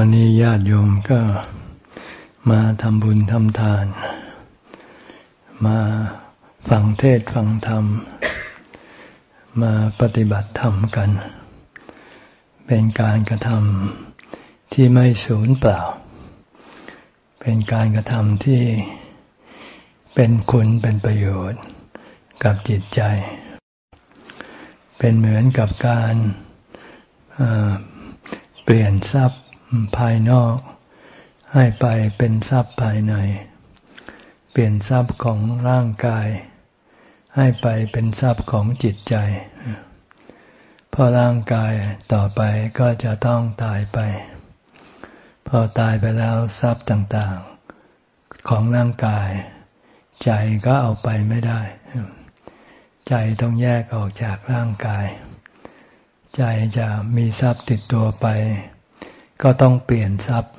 วันนี้ญาติโยมก็มาทำบุญทำทาน มาฟังเทศฟังธรรม มาปฏิบัติธรรมกัน เป็นการกระทำที่ไม่สูญเปล่า เป็นการกระทำที่เป็นคุณเป็นประโยชน์กับจิตใจ เป็นเหมือนกับการเปลี่ยนทรัพย์ ภายนอก ให้ไปเป็นทรัพย์ภายใน เปลี่ยนทรัพย์ของร่างกาย ให้ไปเป็นทรัพย์ของจิตใจเพราะร่างกายต่อไปก็จะต้องตายไป พอตายไปแล้วทรัพย์ต่างๆ ของร่างกาย ใจก็เอาไปไม่ได้ ใจต้องแยกออกจากร่างกาย ใจจะมีทรัพย์ติดตัวไป ก็ต้องเปลี่ยนทรัพย์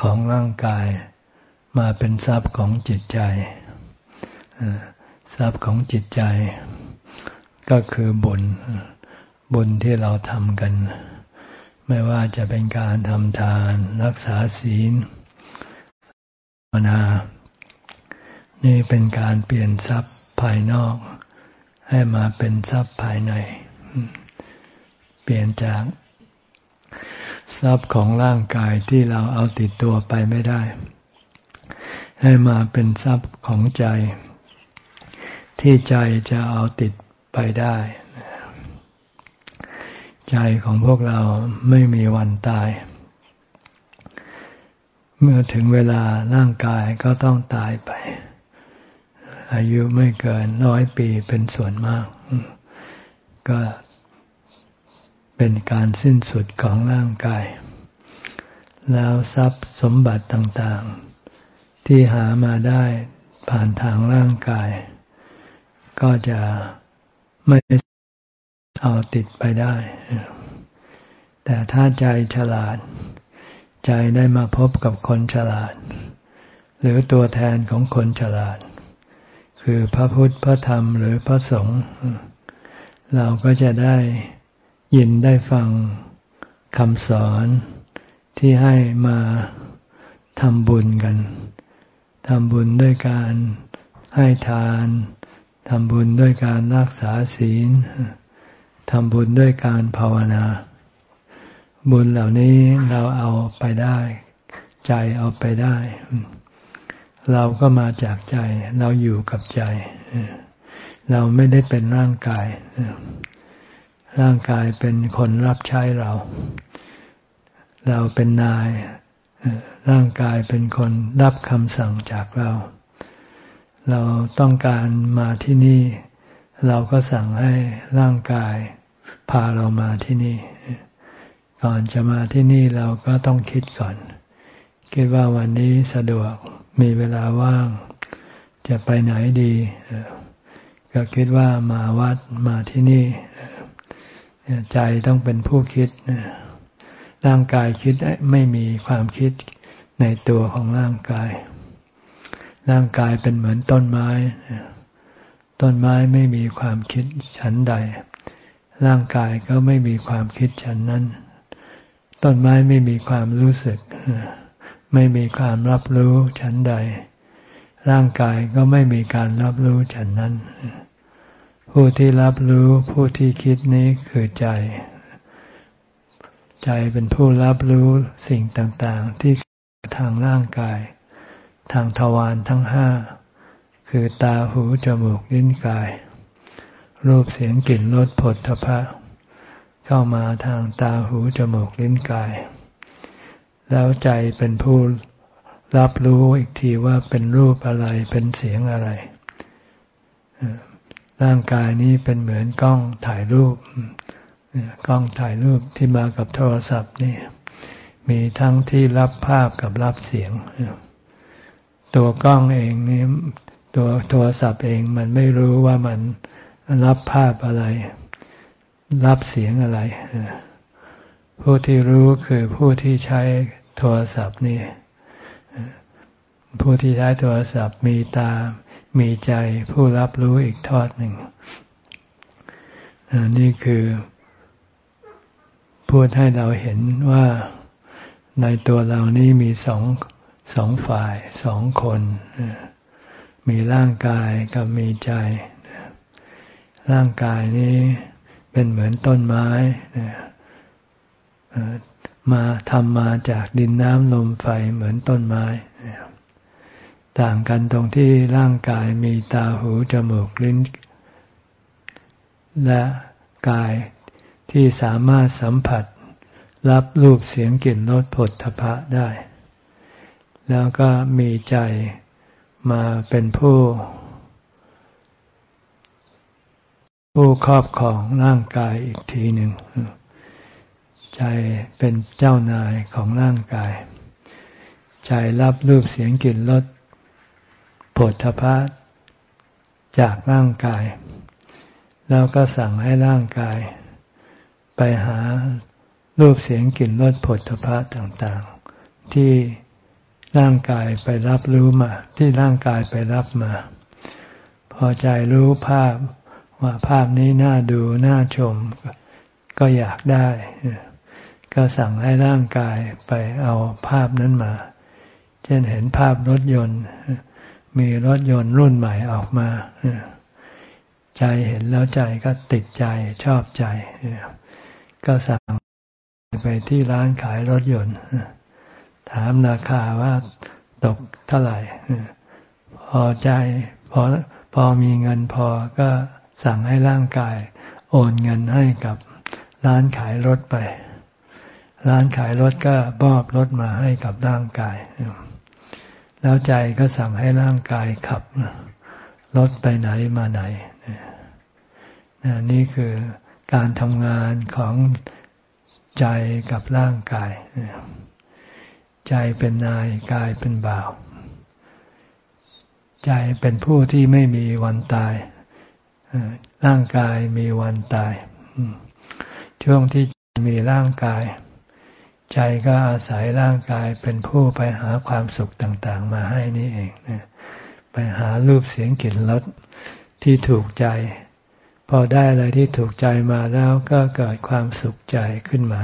ของร่างกาย มาเป็นทรัพย์ของจิตใจ ทรัพย์ของจิตใจ ก็คือบุญ บุญที่เราทำกัน ไม่ว่าจะเป็นการทำทานรักษาศีลภาวนา นี่เป็นการเปลี่ยนทรัพย์ภายนอก ให้มาเป็นทรัพย์ภายใน เปลี่ยนจาก ทรัพย์ของร่างกายที่เราเอาติดตัวไปไม่ได้ ให้มาเป็นทรัพย์ของใจ ที่ใจจะเอาติดไปได้ ใจของพวกเราไม่มีวันตาย เมื่อถึงเวลาร่างกายก็ต้องตายไป อายุไม่เกินร้อยปีเป็นส่วนมาก ก็ เป็นการสิ้นสุดของร่างกาย แล้วทรัพย์สมบัติต่างๆ ที่หามาได้ผ่านทางร่างกาย ก็จะไม่เอาติดไปได้ แต่ถ้าใจฉลาด ใจได้มาพบกับคนฉลาด หรือตัวแทนของคนฉลาด คือพระพุทธพระธรรมหรือพระสงฆ์เราก็จะได้ ยินได้ฟังคำสอนที่ให้มาทำบุญกันทำบุญด้วยการให้ทานทำบุญด้วยการรักษาศีลทำบุญด้วยการภาวนา บุญเหล่านี้เราเอาไปได้ ใจเอาไปได้ เราก็มาจากใจ เราอยู่กับใจ เราไม่ได้เป็นร่างกาย ร่างกายเป็นคนรับใช้เรา เราเป็นนาย ร่างกายเป็นคนรับคำสั่งจากเรา เราต้องการมาที่นี่ เราก็สั่งให้ร่างกายพาเรามาที่นี่ ก่อนจะมาที่นี่เราก็ต้องคิดก่อน คิดว่าวันนี้สะดวกมีเวลาว่าง จะไปไหนดี ก็คิดว่ามาวัดมาที่นี่ ใจต้องเป็นผู้คิดร่างกายคิดไม่มีความคิดในตัวของร่างกาย ร่างกายเป็นเหมือนต้นไม้ ต้นไม้ไม่มีความคิดฉันใด ร่างกายก็ไม่มีความคิดฉันนั้น ต้นไม้ไม่มีความรู้สึก ไม่มีความรับรู้ฉันใด ร่างกายก็ไม่มีการรับรู้ฉันนั้น ผู้ที่รับรู้ผู้ที่คิดนี้คือใจ ใจเป็นผู้รับรู้สิ่งต่างๆ ที่ทางร่างกาย ทางทวารทั้งห้า คือตาหูจมูกลิ้นกาย รูปเสียงกลิ่นรสผลทพะ เข้ามาทางตาหูจมูกลิ้นกาย แล้วใจเป็นผู้รับรู้อีกทีว่าเป็นรูปอะไรเป็นเสียงอะไร ร่างกายนี้เป็นเหมือนกล้องถ่ายรูปกล้องถ่ายรูปที่มากับโทรศัพท์นี่มีทั้งที่รับภาพกับรับเสียง ตัวกล้องเองนี่ตัวโทรศัพท์เองมันไม่รู้ว่ามันรับภาพอะไร รับเสียงอะไร ผู้ที่รู้คือผู้ที่ใช้โทรศัพท์นี่ผู้ที่ใช้โทรศัพท์มีตา มีใจผู้รับรู้อีกทอดหนึ่ง นี่คือพูดให้เราเห็นว่าในตัวเรานี้มีสองสองฝ่ายสองคน มีร่างกายกับมีใจ ร่างกายนี้เป็นเหมือนต้นไม้มาทำมาจากดินน้ำลมไฟเหมือนต้นไม้ ต่างกันตรงที่ร่างกายมีตาหูจมูกลิ้น และกายที่สามารถสัมผัส รับรูปเสียงกลิ่นรสผลทพะได้ แล้วก็มีใจมาเป็นผู้ ผู้ครอบของร่างกายอีกทีหนึ่ง ใจเป็นเจ้านายของร่างกาย ใจรับรูปเสียงกลิ่นรส ผลทพะจากร่างกาย แล้วก็สั่งให้ร่างกาย ไปหารูปเสียงกลิ่นรสผลทพะต่างๆ ที่ร่างกายไปรับรู้มา ที่ร่างกายไปรับมา พอใจรู้ภาพว่าภาพนี้น่าดูน่าชม ก็อยากได้ ก็สั่งให้ร่างกายไปเอาภาพนั้นมา เช่นเห็นภาพรถยนต์ มีรถยนต์รุ่นใหม่ออกมา ใจเห็นแล้วใจก็ติดใจชอบใจ ก็สั่งไปที่ร้านขายรถยนต์ ถามราคาว่าตกเท่าไหร่ พอใจพอพอมีเงินพอก็สั่งให้ร่างกาย โอนเงินให้กับร้านขายรถไป ร้านขายรถก็มอบรถมาให้กับร่างกาย แล้วใจก็สั่งให้ร่างกายขับรถไปไหนมาไหนนี่คือการทำงานของใจกับร่างกาย ใจเป็นนายกายเป็นบ่าว ใจเป็นผู้ที่ไม่มีวันตาย ร่างกายมีวันตาย ช่วงที่มีร่างกาย ใจก็อาศัยร่างกายเป็นผู้ไปหาความสุขต่างๆ มาให้นี่เองไปหารูปเสียงกลิ่นรสที่ถูกใจ พอได้อะไรที่ถูกใจมาแล้วก็เกิดความสุขใจขึ้นมา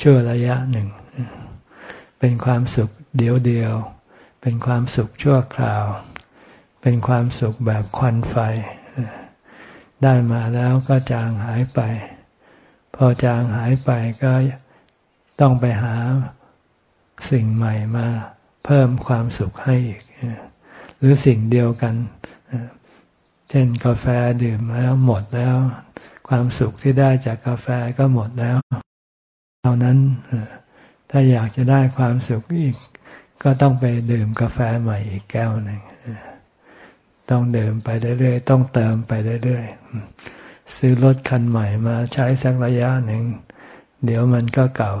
ชั่วระยะหนึ่ง เป็นความสุขเดียวเดียว เป็นความสุขชั่วคราว เป็นความสุขแบบควันไฟ ได้มาแล้วก็จางหายไป พอจางหายไปก็ ต้องไปหาสิ่งใหม่มาเพิ่มความสุขให้อีก หรือสิ่งเดียวกัน เช่นกาแฟดื่มแล้วหมดแล้ว ความสุขที่ได้จากกาแฟก็หมดแล้วเท่านั้นถ้าอยากจะได้ความสุขอีก ก็ต้องไปดื่มกาแฟใหม่อีกแก้วหนึ่งต้องดื่มไปเรื่อยๆต้องเติมไปเรื่อยๆซื้อรถคันใหม่มาใช้สักระยะหนึ่ง เดี๋ยวมันก็เก่า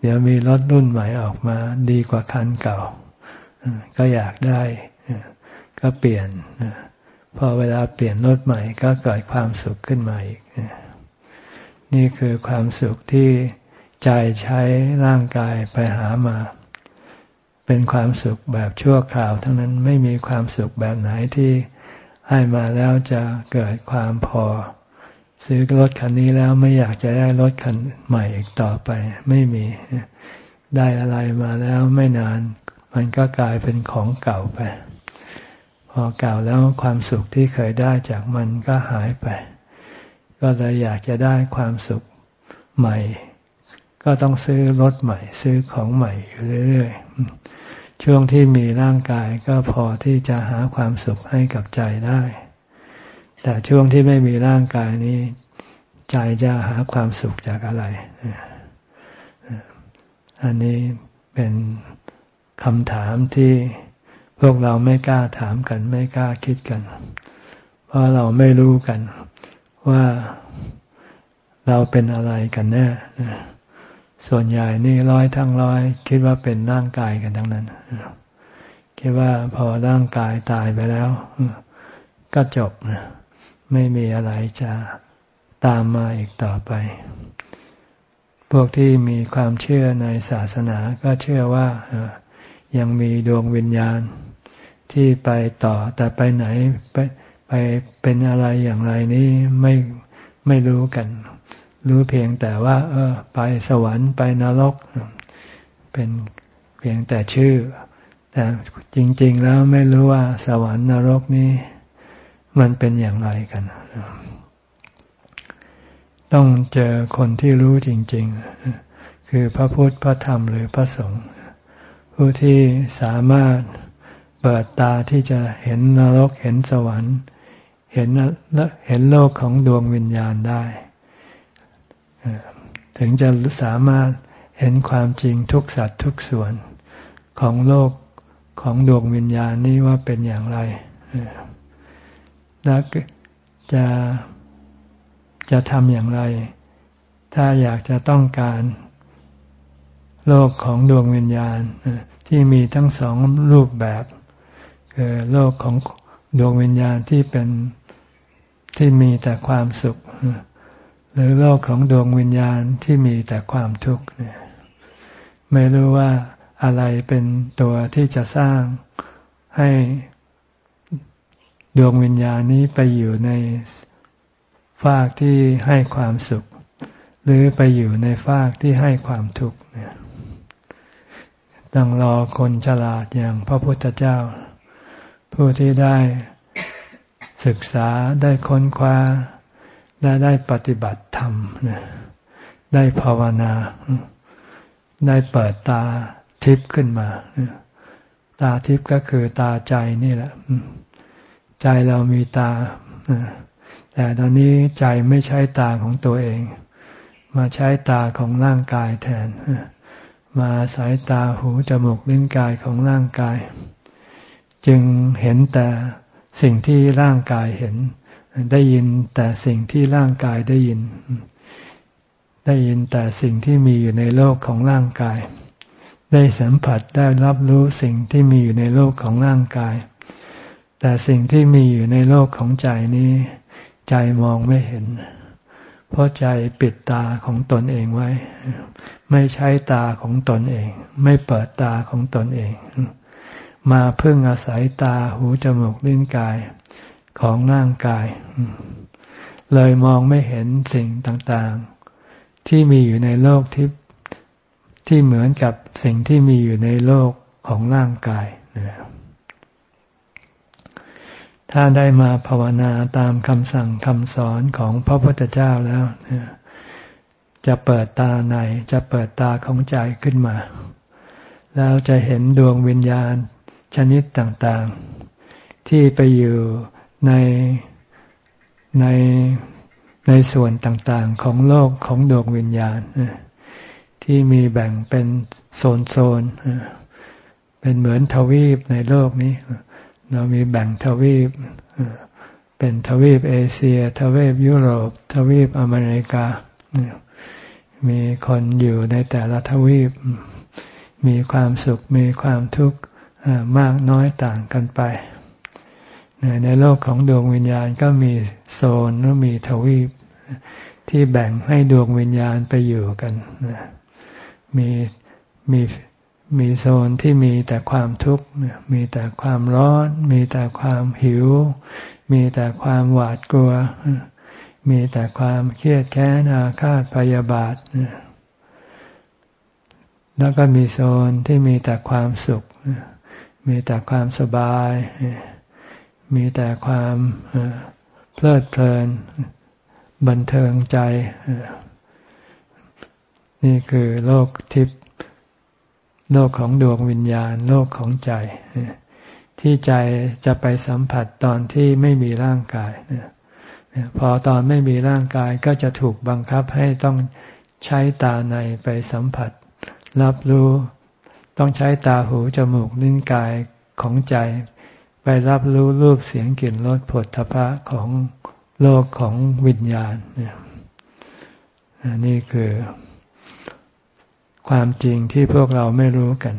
เดี๋ยวมีรถรุ่นใหม่ออกมา ดีกว่าคันเก่า ก็อยากได้ ก็เปลี่ยน พอเวลาเปลี่ยนรถใหม่ก็เกิดความสุขขึ้นมาอีก นี่คือความสุขที่ใจใช้ร่างกายไปหามา เป็นความสุขแบบชั่วคราว ทั้งนั้นไม่มีความสุขแบบไหนที่ให้มาแล้วจะเกิดความพอ ซื้อรถคันนี้แล้วไม่อยากจะได้รถคันใหม่อีกต่อไป ไม่มี ได้อะไรมาแล้วไม่นาน มันก็กลายเป็นของเก่าไป พอเก่าแล้วความสุขที่เคยได้จากมันก็หายไป ก็เลยอยากจะได้ความสุขใหม่ ก็ต้องซื้อรถใหม่ ซื้อของใหม่อยู่เรื่อยๆช่วงที่มีร่างกายก็พอที่จะหาความสุขให้กับใจได้ แต่ช่วงที่ไม่มีร่างกายนี้ใจจะหาความสุขจากอะไร อันนี้เป็นคำถามที่พวกเราไม่กล้าถามกัน ไม่กล้าคิดกัน เพราะเราไม่รู้กันว่าเราเป็นอะไรกันแน่ส่วนใหญ่นี่ร้อยทั้งร้อย คิดว่าเป็นร่างกายกันทั้งนั้น คิดว่าพอร่างกายตายไปแล้ว ก็จบนะ ไม่มีอะไรจะตามมาอีกต่อไป พวกที่มีความเชื่อในศาสนาก็เชื่อว่ายังมีดวงวิญญาณที่ไปต่อแต่ไปไหนไปไปเป็นอะไรอย่างไรนี้ไม่ไม่รู้กัน รู้เพียงแต่ว่า เออ ไปสวรรค์ไปนรก เป็นเพียงแต่ชื่อ แต่จริง ๆ แล้วไม่รู้ว่าสวรรค์นรกนี้ มันเป็นอย่างไรกัน ต้องเจอคนที่รู้จริง ๆ คือพระพุทธพระธรรมหรือพระสงฆ์ผู้ที่สามารถเปิดตาที่จะเห็นนรกเห็นสวรรค์ เห็นเห็นโลกของดวงวิญญาณได้ ถึงจะสามารถเห็นความจริงทุกสัตว์ทุกส่วนของโลกของดวงวิญญาณนี้ว่าเป็นอย่างไร แล้วจะจะทำอย่างไร ถ้าอยากจะต้องการโลกของดวงวิญญาณที่มีทั้งสองรูปแบบคือโลกของดวงวิญญาณที่เป็นที่มีแต่ความสุข หรือโลกของดวงวิญญาณที่มีแต่ความทุกข์ไม่รู้ว่าอะไรเป็นตัวที่จะสร้างให้ ดวงวิญญาณนี้ไปอยู่ในฟากที่ให้ความสุข หรือไปอยู่ในฟากที่ให้ความทุกข์เนี่ยต้องรอคนฉลาดอย่างพระพุทธเจ้า ผู้ที่ได้ศึกษาได้ค้นคว้า ได้ได้ปฏิบัติธรรมได้ภาวนา ได้เปิดตาทิพย์ขึ้นมา ตาทิพย์ก็คือตาใจนี่แหละ ใจเรามีตา แต่ตอนนี้ใจไม่ใช้ตาของตัวเอง มาใช้ตาของร่างกายแทน มาสายตาหูจมูกลิ้นกายของร่างกาย จึงเห็นแต่สิ่งที่ร่างกายเห็น ได้ยินแต่สิ่งที่ร่างกายได้ยิน ได้ยินแต่สิ่งที่มีอยู่ในโลกของร่างกาย ได้สัมผัสได้รับรู้สิ่งที่มีอยู่ในโลกของร่างกาย แต่สิ่งที่มีอยู่ในโลกของใจนี้ ใจมองไม่เห็น เพราะใจปิดตาของตนเองไว้ ไม่ใช้ตาของตนเอง ไม่เปิดตาของตนเอง มาพึ่งอาศัยตาหูจมูกลิ้นกายของร่างกาย เลยมองไม่เห็นสิ่งต่างๆ ที่มีอยู่ในโลกที่ที่เหมือนกับสิ่งที่มีอยู่ในโลกของร่างกาย ถ้าได้มาภาวนาตามคำสั่งคำสอนของพระพุทธเจ้าแล้ว จะเปิดตาในจะเปิดตาของใจขึ้นมา แล้วจะเห็นดวงวิญญาณชนิดต่างๆ ที่ไปอยู่ในในในส่วนต่างๆ ของโลกของดวงวิญญาณ ที่มีแบ่งเป็นโซนๆเป็นเหมือนทวีปในโลกนี้ เรามีแบ่งทวีปเป็นทวีปเอเชีย ทวีปยุโรป ทวีปอเมริกา มีคนอยู่ในแต่ละทวีป มีความสุขมีความทุกข์มากน้อยต่างกันไป ในโลกของดวงวิญญาณก็มีโซนหรือมีทวีป ที่แบ่งให้ดวงวิญญาณไปอยู่กัน มีมี มีโซนที่มีแต่ความทุกข์มีแต่ความร้อน มีแต่ความหิว มีแต่ความหวาดกลัว มีแต่ความเครียดแค้นอาฆาตพยาบาท แล้วก็มีโซนที่มีแต่ความสุข มีแต่ความสบาย มีแต่ความเพลิดเพลิน บันเทิงใจ นี่คือโลกทิพย โลกของดวงวิญญาณ โลกของใจ ที่ใจจะไปสัมผัสตอนที่ไม่มีร่างกายพอตอนไม่มีร่างกายก็จะถูกบังคับให้ต้องใช้ตาในไปสัมผัส รับรู้ ต้องใช้ตาหูจมูกลิ้นกายของใจ ไปรับรู้รูปเสียงกลิ่นรสผลทพะของโลกของวิญญาณนี่คือ ความจริงที่พวกเราไม่รู้กัน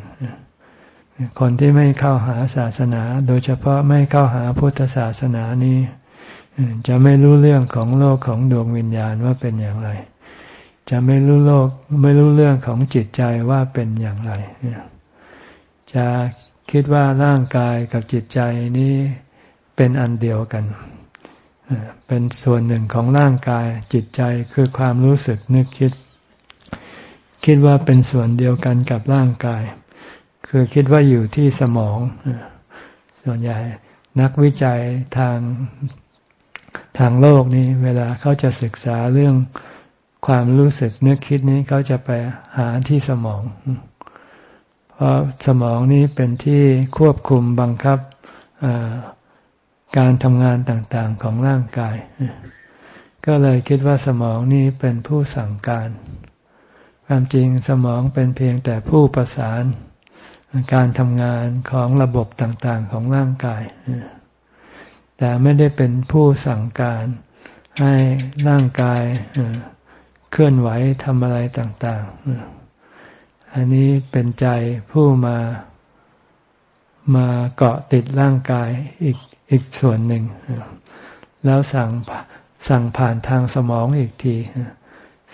คนที่ไม่เข้าหาศาสนา โดยเฉพาะไม่เข้าหาพุทธศาสนานี้ จะไม่รู้เรื่องของโลกของดวงวิญญาณว่าเป็นอย่างไร จะไม่รู้โลกไม่รู้เรื่องของจิตใจว่าเป็นอย่างไร จะคิดว่าร่างกายกับจิตใจนี้เป็นอันเดียวกัน เป็นส่วนหนึ่งของร่างกายจิตใจคือความรู้สึกนึกคิด คิดว่าเป็นส่วนเดียวกันกับร่างกาย คือคิดว่าอยู่ที่สมอง ส่วนใหญ่นักวิจัยทางทางโลกนี้ เวลาเขาจะศึกษาเรื่องความรู้สึกนึกคิดนี้เขาจะไปหาที่สมอง เพราะสมองนี้เป็นที่ควบคุมบังคับการทำงานต่างๆของร่างกาย ก็เลยคิดว่าสมองนี้เป็นผู้สั่งการ ความจริงสมองเป็นเพียงแต่ผู้ประสาน การทำงานของระบบต่างๆของร่างกาย แต่ไม่ได้เป็นผู้สั่งการให้ร่างกายเคลื่อนไหวทำอะไรต่างๆ อันนี้เป็นใจผู้มามาเกาะติดร่างกายอีกอีกส่วนหนึ่ง แล้วสั่งสั่งผ่านทางสมองอีกที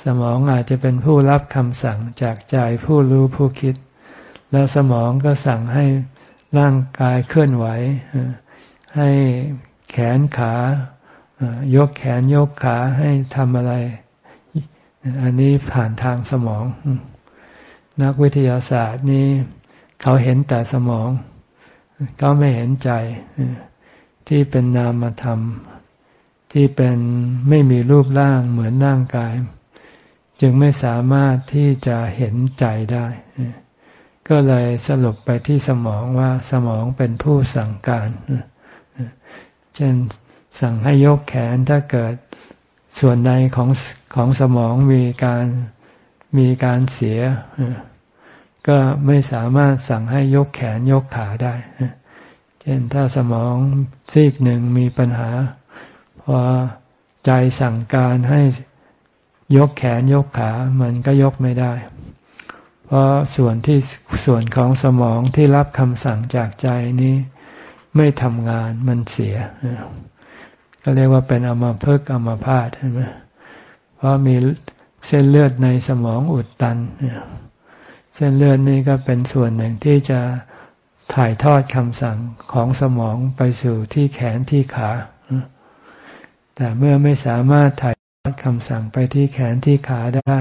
สมองอาจจะเป็นผู้รับคำสั่งจากใจผู้รู้ผู้คิด แล้วสมองก็สั่งให้ร่างกายเคลื่อนไหว ให้แขนขายกแขนยกขาให้ทำอะไร อันนี้ผ่านทางสมอง นักวิทยาศาสตร์นี้เขาเห็นแต่สมองเขาไม่เห็นใจที่เป็นนามธรรม ที่เป็นไม่มีรูปร่างเหมือนร่างกาย จึงไม่สามารถที่จะเห็นใจได้ ก็เลยสรุปไปที่สมองว่าสมองเป็นผู้สั่งการ เช่นสั่งให้ยกแขนถ้าเกิดส่วนใดของของสมองมีการมีการเสีย ก็ไม่สามารถสั่งให้ยกแขนยกขาได้ เช่นถ้าสมองซีกหนึ่งมีปัญหา พอใจสั่งการให้ ยกแขนยกขามันก็ยกไม่ได้ เพราะส่วนที่ส่วนของสมองที่รับคำสั่งจากใจนี้ไม่ทำงานมันเสีย ก็เรียกว่าเป็นอมาเพิกอมาพาดใช่ไหมเพราะมีเส้นเลือดในสมองอุดตัน เส้นเลือดนี่ก็เป็นส่วนหนึ่งที่จะถ่ายทอดคำสั่งของสมองไปสู่ที่แขนที่ขา แต่เมื่อไม่สามารถถ่าย คำสั่งไปที่แขนที่ขาได้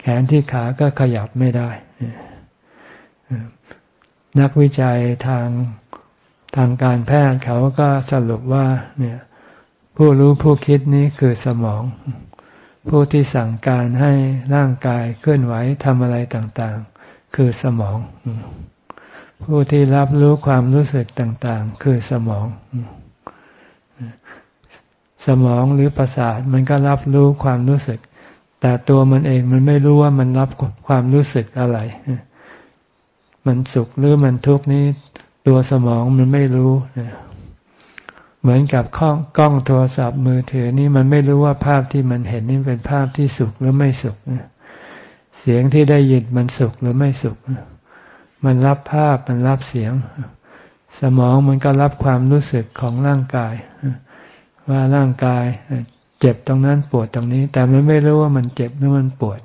แขนที่ขาก็ขยับไม่ได้ นักวิจัยทางทางการแพทย์เขาก็สรุปว่าเนี่ยผู้รู้ผู้คิดนี้คือสมอง ผู้ที่สั่งการให้ร่างกายเคลื่อนไหวทำอะไรต่างๆ คือสมอง ผู้ที่รับรู้ความรู้สึกต่างๆ คือสมอง สมองหรือประสาทมันก็รับรู้ความรู้สึก แต่ตัวมันเองมันไม่รู้ว่ามันรับความรู้สึกอะไร มันสุขหรือมันทุกข์นี้ ตัวสมองมันไม่รู้ เหมือนกับกล้องกล้องโทรศัพท์มือถือนี่มันไม่รู้ว่าภาพที่มันเห็นนี่เป็นภาพที่สุขหรือไม่สุข เสียงที่ได้ยินมันสุขหรือไม่สุข มันรับภาพมันรับเสียง สมองมันก็รับความรู้สึกของร่างกาย ว่าร่างกายเจ็บตรงนั้นปวดตรงนี้ แต่มันไม่รู้ว่ามันเจ็บหรือมันปวด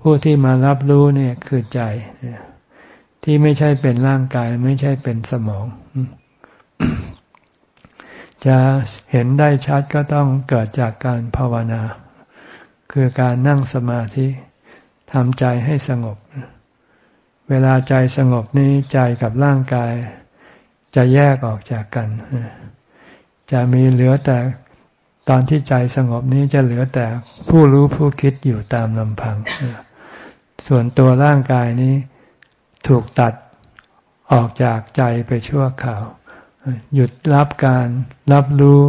ผู้ที่มารับรู้เนี่ยคือใจที่ไม่ใช่เป็นร่างกาย ไม่ใช่เป็นสมอง จะเห็นได้ชัดก็ต้องเกิดจากการภาวนา คือการนั่งสมาธิทำใจให้สงบ เวลาใจสงบนี้ใจกับร่างกาย จะแยกออกจากกัน จะมีเหลือแต่ตอนที่ใจสงบนี้จะเหลือแต่ผู้รู้ผู้คิดอยู่ตามลำพัง ส่วนตัวร่างกายนี้ถูกตัดออกจากใจไปชั่วคราว หยุดรับการรับรู้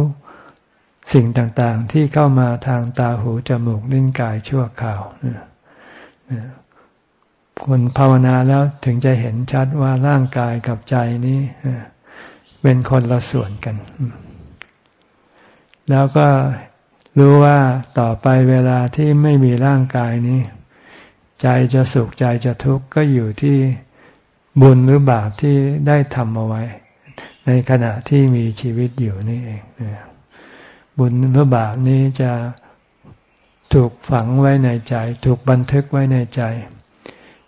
สิ่งต่างๆ ที่เข้ามาทางตาหูจมูกลิ้นกายชั่วคราวคนภาวนาแล้วถึงจะเห็นชัดว่าร่างกายกับใจนี้เป็นคนละส่วนกัน แล้วก็รู้ว่าต่อไปเวลาที่ไม่มีร่างกายนี้ ใจจะสุขใจจะทุกข์ก็อยู่ที่บุญหรือบาปที่ได้ทำเอาไว้ ในขณะที่มีชีวิตอยู่นี่เองบุญหรือบาปนี้จะถูกฝังไว้ในใจ ถูกบันทึกไว้ในใจ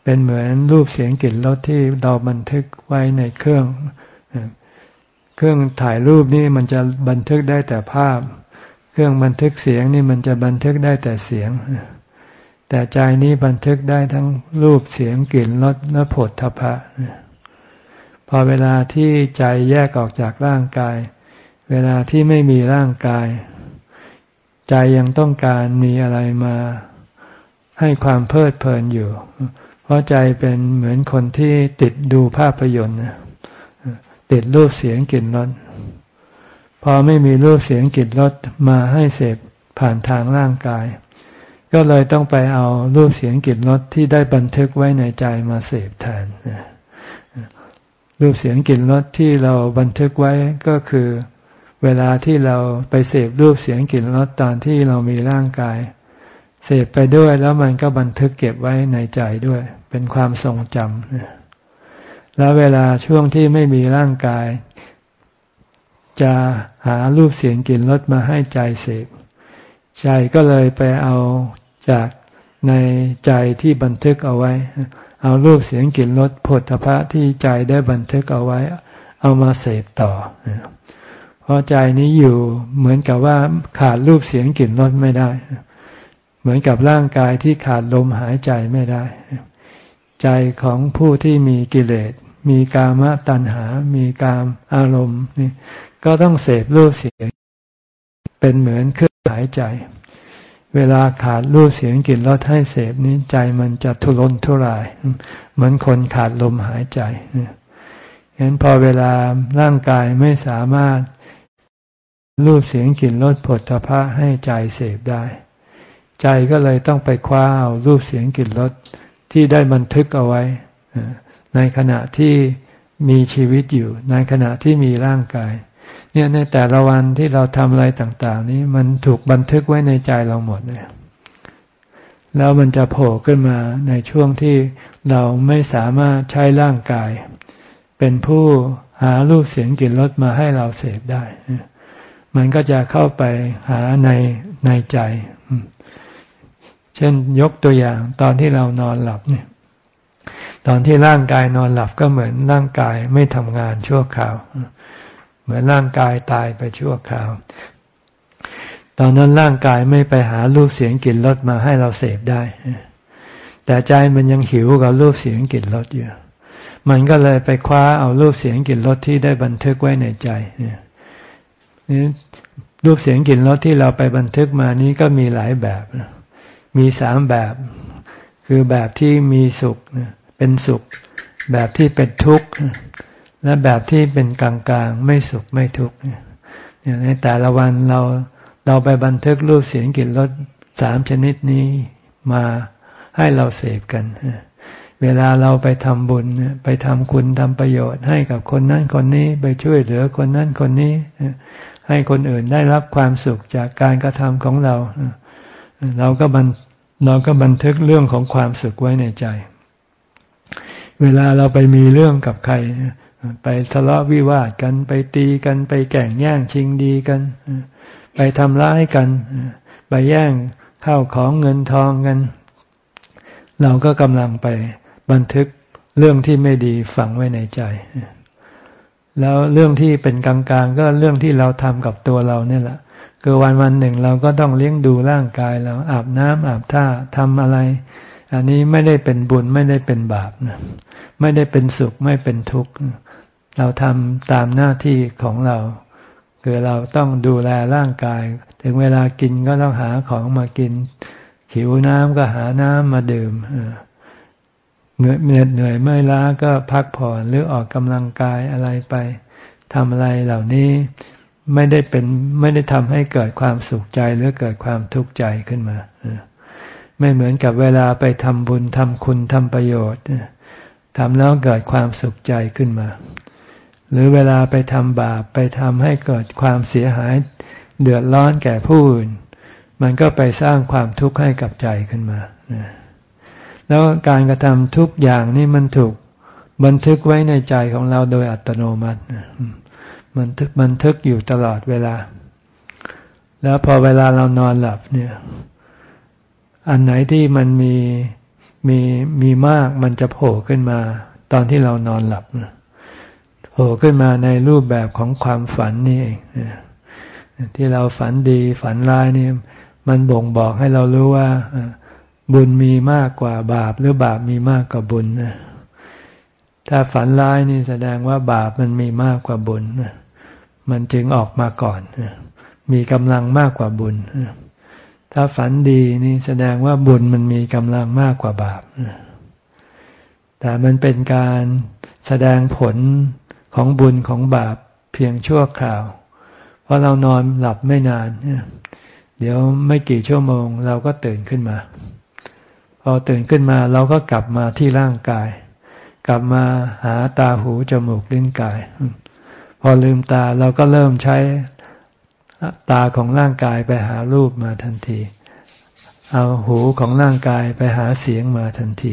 เป็นเหมือนรูปเสียงกลิ่นรสที่เราบันทึกไว้ในเครื่อง เครื่องถ่ายรูปนี่มันจะบันทึกได้แต่ภาพ เครื่องบันทึกเสียงนี่มันจะบันทึกได้แต่เสียง แต่ใจนี้บันทึกได้ทั้งรูปเสียงกลิ่นรสและผลทพะพอเวลาที่ใจแยกออกจากร่างกาย เวลาที่ไม่มีร่างกาย ใจยังต้องการมีอะไรมา ให้ความเพลิดเพลินอยู่ เพราะใจเป็นเหมือนคนที่ติดดูภาพยนตร์ ติดรูปเสียงกลิ่นรสพอไม่มีรูปเสียงกลิ่นรสมาให้เสพผ่านทางร่างกาย ก็เลยต้องไปเอารูปเสียงกลิ่นรสที่ได้บันทึกไว้ในใจมาเสพแทนรูปเสียงกลิ่นรสที่เราบันทึกไว้ก็คือ เวลาที่เราไปเสพรูปเสียงกลิ่นรสตอนที่เรามีร่างกาย เสพไปด้วยแล้วมันก็บันทึกเก็บไว้ในใจด้วย เป็นความทรงจำ แล้วเวลาช่วงที่ไม่มีร่างกาย จะหารูปเสียงกลิ่นรสมาให้ใจเสพใจก็เลยไปเอาจากในใจที่บันทึกเอาไว้ เอารูปเสียงกลิ่นรสผลพระที่ใจได้บันทึกเอาไว้ เอามาเสพต่อ เพราะใจนี้อยู่เหมือนกับว่าขาดรูปเสียงกลิ่นรสไม่ได้ เหมือนกับร่างกายที่ขาดลมหายใจไม่ได้ ใจของผู้ที่มีกิเลส มีกามตัณหา มีกามอารมณ์นี่ก็ต้องเสพรูปเสียง เป็นเหมือนเครื่องหายใจ เวลาขาดรูปเสียงกลิ่นรสให้เสพนี้ใจมันจะทุรนทุราย เหมือนคนขาดลมหายใจเห็นพอเวลาร่างกายไม่สามารถรูปเสียงกลิ่นรสผลพระให้ใจเสพได้ ใจก็เลยต้องไปคว้าเอารูปเสียงกลิ่นรสที่ได้บันทึกเอาไว้ ในขณะที่มีชีวิตอยู่ ในขณะที่มีร่างกาย เนี่ยในแต่ละวันที่เราทำอะไรต่าง ๆ นี้มันถูกบันทึกไว้ในใจเราหมดเนี่ยแล้วมันจะโผล่ขึ้นมาในช่วงที่เราไม่สามารถใช้ร่างกาย เป็นผู้หารูปเสียงกลิ่นรสมาให้เราเสพได้ มันก็จะเข้าไปหาในในใจ เช่นยกตัวอย่างตอนที่เรานอนหลับเนี่ย ตอนที่ร่างกายนอนหลับก็เหมือนร่างกายไม่ทำงานชั่วคราว เหมือนร่างกายตายไปชั่วคราว ตอนนั้นร่างกายไม่ไปหารูปเสียงกลิ่นรสมาให้เราเสพได้ แต่ใจมันยังหิวกับรูปเสียงกลิ่นรสอยู่มันก็เลยไปคว้าเอารูปเสียงกลิ่นรสที่ได้บันทึกไว้ในใจนี่รูปเสียงกลิ่นรสที่เราไปบันทึกมานี้ก็มีหลายแบบ มีสามแบบ คือแบบที่มีสุข เป็นสุข แบบที่เป็นทุกข์และแบบที่เป็นกลางๆ ไม่สุขไม่ทุกข์เนี่ยในแต่ละวันเราเราไปบันทึกรูปเสียงกลิ่นรสสามชนิดนี้มาให้เราเสพกัน เวลาเราไปทำบุญไปทำคุณทำประโยชน์ ให้กับคนนั้นคนนี้ไปช่วยเหลือคนนั้นคนนี้ ให้คนอื่นได้รับความสุขจากการกระทำของเรา เราก็บันเราก็บันทึกเรื่องของความสุขไว้ในใจ เวลาเราไปมีเรื่องกับใคร ไปทะเลาะวิวาทกันไปตีกันไปแก่งแย่งชิงดีกัน ไปทำร้ายกัน ไปแย่งข้าวของเงินทองกัน เราก็กำลังไปบันทึกเรื่องที่ไม่ดีฝังไว้ในใจ แล้วเรื่องที่เป็นกลางๆ ก็เรื่องที่เราทำกับตัวเราเนี่ยแหละคือวันวันหนึ่งเราก็ต้องเลี้ยงดูร่างกายเราอาบน้ำอาบท่าทำอะไร อันนี้ไม่ได้เป็นบุญไม่ได้เป็นบาปนะไม่ได้เป็นสุขไม่เป็นทุกข์ เราทำตามหน้าที่ของเรา คือเราต้องดูแลร่างกาย ถึงเวลากินก็ต้องหาของมากิน หิวน้ำก็หาน้ำมาดื่มเหนื่อยเหนื่อยเมื่อยล้าก็พักผ่อนหรือออกกำลังกายอะไรไปทำอะไรเหล่านี้ไม่ได้เป็นไม่ได้ทำให้เกิดความสุขใจหรือเกิดความทุกข์ใจขึ้นมา ไม่เหมือนกับเวลาไปทำบุญทำคุณทำประโยชน์ทำแล้วเกิดความสุขใจขึ้นมา หรือเวลาไปทำบาปไปทำให้เกิดความเสียหายเดือดร้อนแก่ผู้อื่น มันก็ไปสร้างความทุกข์ให้กับใจขึ้นมา แล้วการกระทำทุกอย่างนี่มันถูกบันทึกไว้ในใจของเราโดยอัตโนมัติมันทึกบันทึกอยู่ตลอดเวลา แล้วพอเวลาเรานอนหลับเนี่ย อันไหนที่มันมีมีมีมากมันจะโผล่ขึ้นมา ตอนที่เรานอนหลับโผล่ขึ้นมาในรูปแบบของความฝันนี่เองที่เราฝันดีฝันร้ายนี่มันบ่งบอกให้เรารู้ว่าบุญมีมากกว่าบาป หรือบาปมีมากกว่าบุญถ้าฝันร้ายนี่แสดงว่าบาปมันมีมากกว่าบุญมันจึงออกมาก่อนมีกำลังมากกว่าบุญ ถ้าฝันดีนี่แสดงว่าบุญมันมีกำลังมากกว่าบาป แต่มันเป็นการแสดงผลของบุญของบาปเพียงชั่วคราว เพราะเรานอนหลับไม่นาน เดี๋ยวไม่กี่ชั่วโมง เราก็ตื่นขึ้นมา พอตื่นขึ้นมาเราก็กลับมาที่ร่างกาย กลับมาหาตาหูจมูกลิ้นกาย พอลืมตาเราก็เริ่มใช้ ตาของร่างกายไปหารูปมาทันที เอาหูของร่างกายไปหาเสียงมาทันที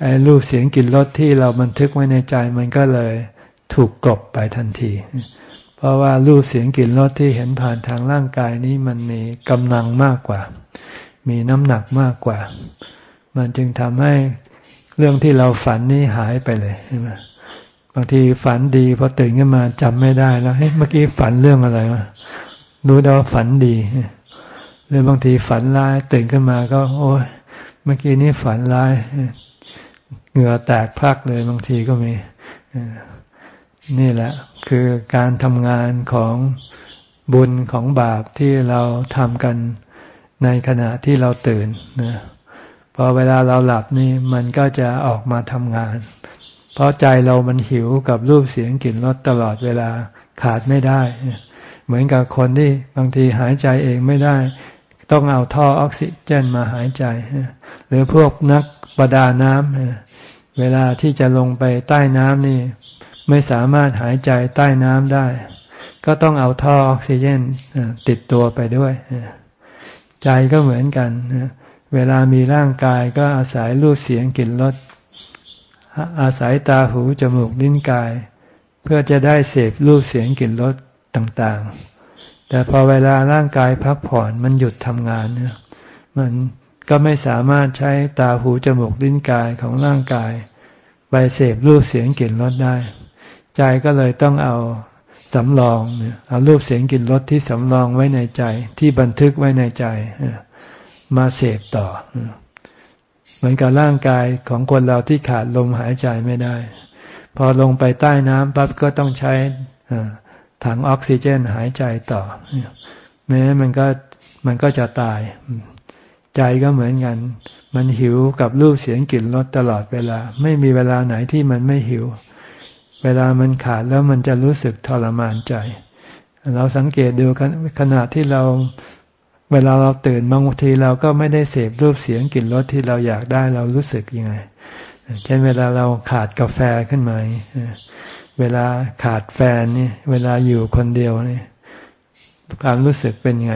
ไอ้รูปเสียงกลิ่นรสที่เราบันทึกไว้ในใจมันก็เลยถูกกลบไปทันที เพราะว่ารูปเสียงกลิ่นรสที่เห็นผ่านทางร่างกายนี้มันมีกำลังมากกว่า มีน้ำหนักมากกว่า มันจึงทำให้เรื่องที่เราฝันนี้หายไปเลยใช่ไหม บางทีฝันดีพอตื่นขึ้นมาจำไม่ได้แล้วเฮ้ยเมื่อกี้ฝันเรื่องอะไรวะรู้ได้ว่าฝันดีหรือบางทีฝันร้ายตื่นขึ้นมาก็ โอ้ยเมื่อกี้นี้ฝันร้ายเหงื่อแตกพักเลยบางทีก็มีนี่แหละ คือการทำงานของบุญของบาปที่เราทำกันในขณะที่เราตื่นนะพอเวลาเราหลับนี่มันก็จะออกมาทำงาน เพราะใจเรามันหิวกับรูปเสียงกลิ่นรสตลอดเวลาขาดไม่ได้ เหมือนกับคนที่บางทีหายใจเองไม่ได้ ต้องเอาท่อออกซิเจนมาหายใจ หรือพวกนักประดาน้ำเวลาที่จะลงไปใต้น้ำนี่ ไม่สามารถหายใจใต้น้ำได้ ก็ต้องเอาท่อออกซิเจนติดตัวไปด้วยใจก็เหมือนกัน เวลามีร่างกายก็อาศัยรูปเสียงกลิ่นรส อาศัยตาหูจมูกลิ้นกาย เพื่อจะได้เสพรูปเสียงกลิ่นรสต่างๆ แต่พอเวลาร่างกายพักผ่อนมันหยุดทำงานเนี่ยมันก็ไม่สามารถใช้ตาหูจมูกลิ้นกายของร่างกาย ไปเสพรูปเสียงกลิ่นรสได้ ใจก็เลยต้องเอาสำรองเนี่ยเอารูปเสียงกลิ่นรสที่สำรองไว้ในใจที่บันทึกไว้ในใจมาเสพต่อ เหมือนกับร่างกายของคนเราที่ขาดลมหายใจไม่ได้ พอลงไปใต้น้ำปั๊บก็ต้องใช้ถังออกซิเจนหายใจต่อแม้มันก็มันก็จะตาย ใจก็เหมือนกัน มันหิวกับรูปเสียงกลิ่นรสตลอดเวลา ไม่มีเวลาไหนที่มันไม่หิว เวลามันขาดแล้วมันจะรู้สึกทรมานใจ เราสังเกตดูขณะที่เรา เวลาเราตื่นบางทีเราก็ไม่ได้เสพรูปเสียงกลิ่นรสที่เราอยากได้เรารู้สึกยังไง เช่นเวลาเราขาดกาแฟขึ้นมาเวลาขาดแฟนนี่เวลาอยู่คนเดียวนี่ความรู้สึกเป็นไง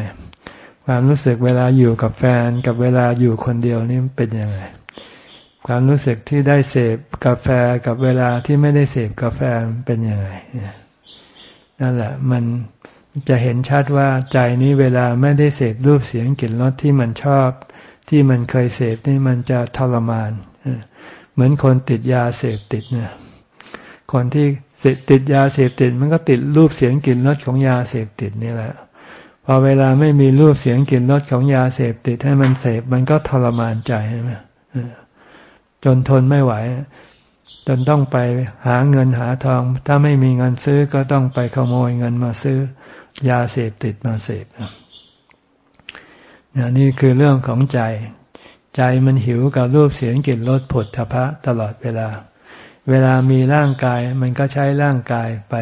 ความรู้สึกเวลาอยู่กับแฟนกับเวลาอยู่คนเดียวนี่เป็นยังไง ความรู้สึกที่ได้เสพกาแฟกับเวลาที่ไม่ได้เสพกาแฟเป็นยังไงนั่นแหละ มัน จะเห็นชัดว่าใจนี้เวลาไม่ได้เสพรูปเสียงกลิ่นรสที่มันชอบ ที่มันเคยเสพนี่มันจะทรมาน เหมือนคนติดยาเสพติดเนี่ยคนที่ติดยาเสพติด มันก็ติดรูปเสียงกลิ่นรสของยาเสพติดนี่แหละพอเวลาไม่มีรูปเสียงกลิ่นรสของยาเสพติดให้มันเสพมันก็ทรมานใจใช่ไหมจนทนไม่ไหว จนต้องไปหาเงินหาทอง ถ้าไม่มีเงินซื้อก็ต้องไปขโมยเงินมาซื้อ ยาเสพติดมาเสพนี่คือเรื่องของใจ ใจมันหิวกับรูปเสียงกลิ่นรสผลทพะตลอดเวลา เวลามีร่างกายมันก็ใช้ร่างกายไป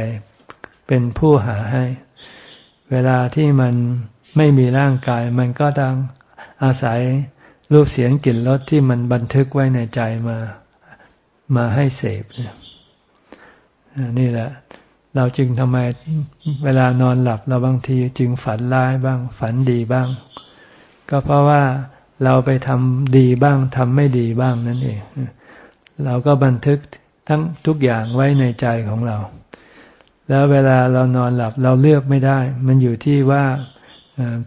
เป็นผู้หาให้ เวลาที่มันไม่มีร่างกาย มันก็ต้องอาศัยรูปเสียงกลิ่นรสที่มันบันทึกไว้ในใจมามาให้เสพนี่แหละ เราจึงทำไมเวลานอนหลับเราบางทีจึงฝันร้ายบ้าง ฝันดีบ้าง ก็เพราะว่าเราไปทำดีบ้างทำไม่ดีบ้างนั่นเอง เราก็บันทึกทั้งทุกอย่างไว้ในใจของเรา แล้วเวลาเรานอนหลับเราเลือกไม่ได้ มันอยู่ที่ว่า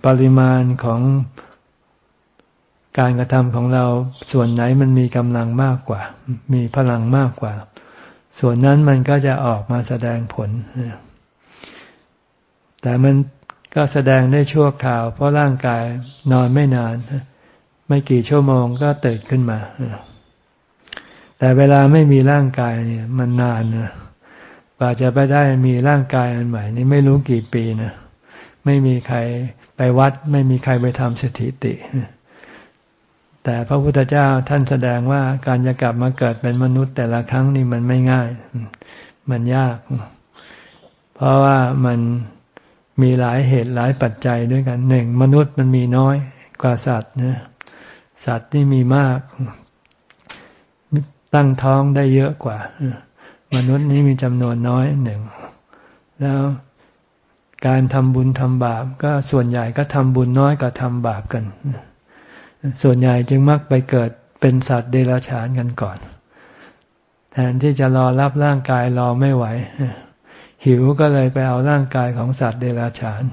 ปริมาณของการกระทำของเราส่วนไหนมันมีกำลังมากกว่า มีพลังมากกว่า ส่วนนั้นมันก็จะออกมาแสดงผล แต่มันก็แสดงได้ชั่วคราว เพราะร่างกายนอนไม่นาน ไม่กี่ชั่วโมงก็ตื่นขึ้นมา แต่เวลาไม่มีร่างกายเนี่ย มันนานนะกว่าจะไปได้มีร่างกายอันใหม่นี่ไม่รู้กี่ปีนะ ไม่มีใครไปวัด ไม่มีใครไปทำสถิติ แต่พระพุทธเจ้าท่านแสดงว่าการจะกลับมาเกิดเป็นมนุษย์ แต่ละครั้งนี่มันไม่ง่าย มันยาก เพราะว่ามันมีหลายเหตุหลายปัจจัยด้วยกันหนึ่งมนุษย์มันมีน้อยกว่าสัตว์นะสัตว์นี่มีมาก ตั้งท้องได้เยอะกว่า มนุษย์นี้มีจำนวนน้อยหนึ่งแล้วการทำบุญทำบาป ก็ส่วนใหญ่ก็ทำบุญน้อยกว่าทำบาปกัน ส่วนใหญ่จึงมักไปเกิดเป็นสัตว์เดรัจฉานกันก่อน แทนที่จะรอรับร่างกายรอไม่ไหว หิวก็เลยไปเอาร่างกายของสัตว์เดรัจฉาน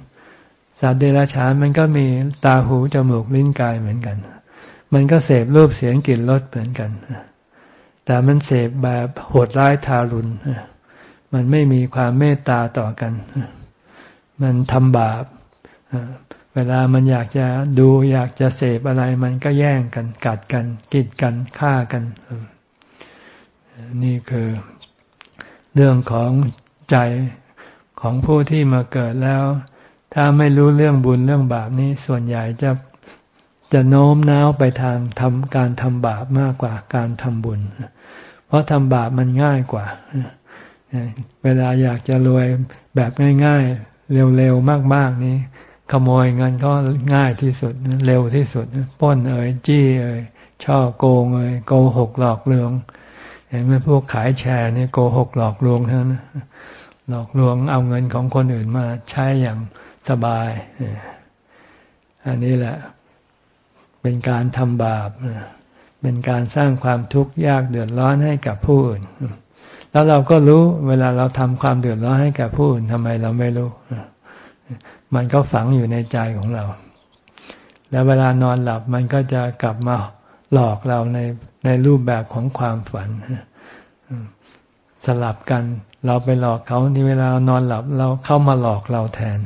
สัตว์เดรัจฉานมันก็มีตาหูจมูกลิ้นกายเหมือนกัน มันก็เสพรูปเสียงกลิ่นรสเหมือนกัน แต่มันเสพแบบโหดร้ายทารุณมันไม่มีความเมตตาต่อกัน มันทำบาป เวลามันอยากจะดูอยากจะเสพอะไรมันก็แย่งกันกัดกันกิดกันฆ่ากัน นี่คือเรื่องของใจของผู้ที่มาเกิดแล้ว ถ้าไม่รู้เรื่องบุญเรื่องบาปนี้ส่วนใหญ่จะจะโน้มน้าวไปทางทำการทำบาปมากกว่าการทำบุญ เพราะทำบาปมันง่ายกว่า เวลาอยากจะรวยแบบง่าย ๆ เร็วๆมาก ๆ นี้ ขโมยเงินก็ง่ายที่สุดเร็วที่สุดป้นเอ่ยจี้เอ่ยช่อโกงเอ่ยโกหกหลอกลวงเห็นไหมพวกขายแชร์นี่โกหกหลอกลวงทั้งนั้นหลอกลวงเอาเงินของคนอื่นมาใช้อย่างสบาย อันนี้แหละ เป็นการทำบาปเป็นการสร้างความทุกข์ยากเดือดร้อนให้กับผู้อื่น แล้วเราก็รู้เวลาเราทำความเดือดร้อนให้กับผู้อื่นทำไมเราไม่รู้ มันก็ฝังอยู่ในใจของเรา แล้วเวลานอนหลับมันก็จะกลับมาหลอกเราในในรูปแบบของความฝันสลับกัน เราไปหลอกเขาที่เวลานอนหลับ เราเข้ามาหลอกเราแทน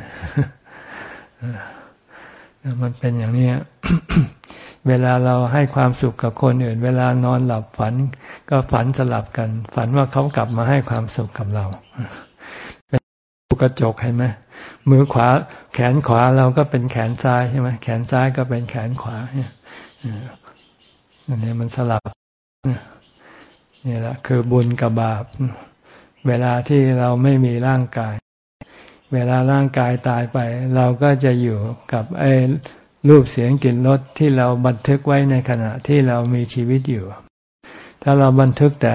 มันเป็นอย่างนี้เวลาเราให้ความสุขกับคนอื่น เวลานอนหลับฝัน ก็ฝันสลับกัน ฝันว่าเขากลับมาให้ความสุขกับเรา เป็นกระจกเห็นไหม มือขวา แขนขวาเราก็เป็นแขนซ้ายใช่ไหมแขนซ้ายก็เป็นแขนขวาเนี่ยอันนี้มันสลับนี่แหละคือบุญกับบาป เวลาที่เราไม่มีร่างกาย เวลาร่างกายตายไป เราก็จะอยู่กับไอ้รูปเสียงกลิ่นรสที่เราบันทึกไว้ในขณะที่เรามีชีวิตอยู่ ถ้าเราบันทึกแต่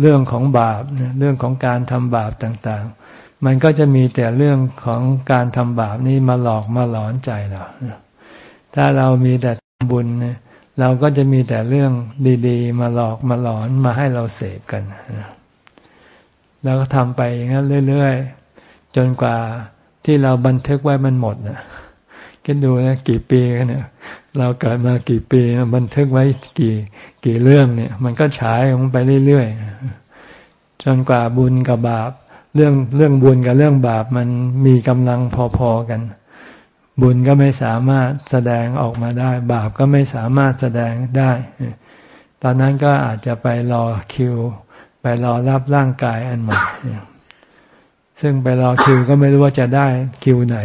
เรื่องของบาปเรื่องของการทำบาปต่างๆ มันก็จะมีแต่เรื่องของการทำบาปนี้มาหลอกมาหลอนใจเราถ้าเรามีแต่บุญเราก็จะมีแต่เรื่องดีๆ มาหลอกมาหลอนมาให้เราเสพกันแล้วก็ทำไปอย่างนั้นเรื่อยๆ จนกว่าที่เราบันทึกไว้มันหมดนะคิดดูนะกี่ปีกันเนี่ย เราเกิดมากี่ปีบันทึกไว้กี่กี่เรื่องเนี่ย มันก็ฉายลงไปเรื่อยๆจนกว่าบุญกับบาป เรื่องเรื่องบุญกับเรื่องบาปมันมีกำลังพอๆกัน บุญก็ไม่สามารถแสดงออกมาได้ บาปก็ไม่สามารถแสดงได้ ตอนนั้นก็อาจจะไปรอคิว ไปรอรับร่างกายอันใหม่ซึ่งไปรอคิวก็ไม่รู้ว่าจะได้คิวไหน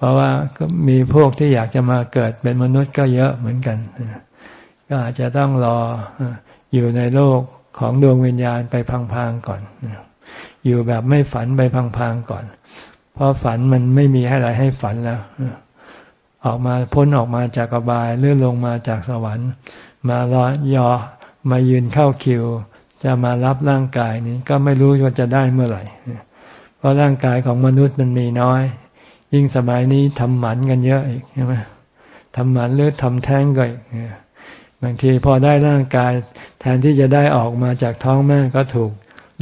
เพราะว่าก็มีพวกที่อยากจะมาเกิดเป็นมนุษย์ก็เยอะเหมือนกัน ก็อาจจะต้องรออยู่ในโลกของดวงวิญญาณไปพังๆก่อน อยู่แบบไม่ฝันไปพังๆก่อน เพราะฝันมันไม่มีให้อะไรให้ฝันแล้ว ออกมาพ้นออกมาจากอบายเลื่อนลงมาจากสวรรค์ มารอยอมายืนเข้าคิว จะมารับร่างกายนี้ก็ไม่รู้ว่าจะได้เมื่อไหร่ เพราะร่างกายของมนุษย์มันมีน้อย ยิ่งสมัยนี้ทำหมันกันเยอะอีกใช่ไหมทำหมันหรือทำแท้งก็อีกบางทีพอได้ร่างกาย แทนที่จะได้ออกมาจากท้องแม่ก็ถูก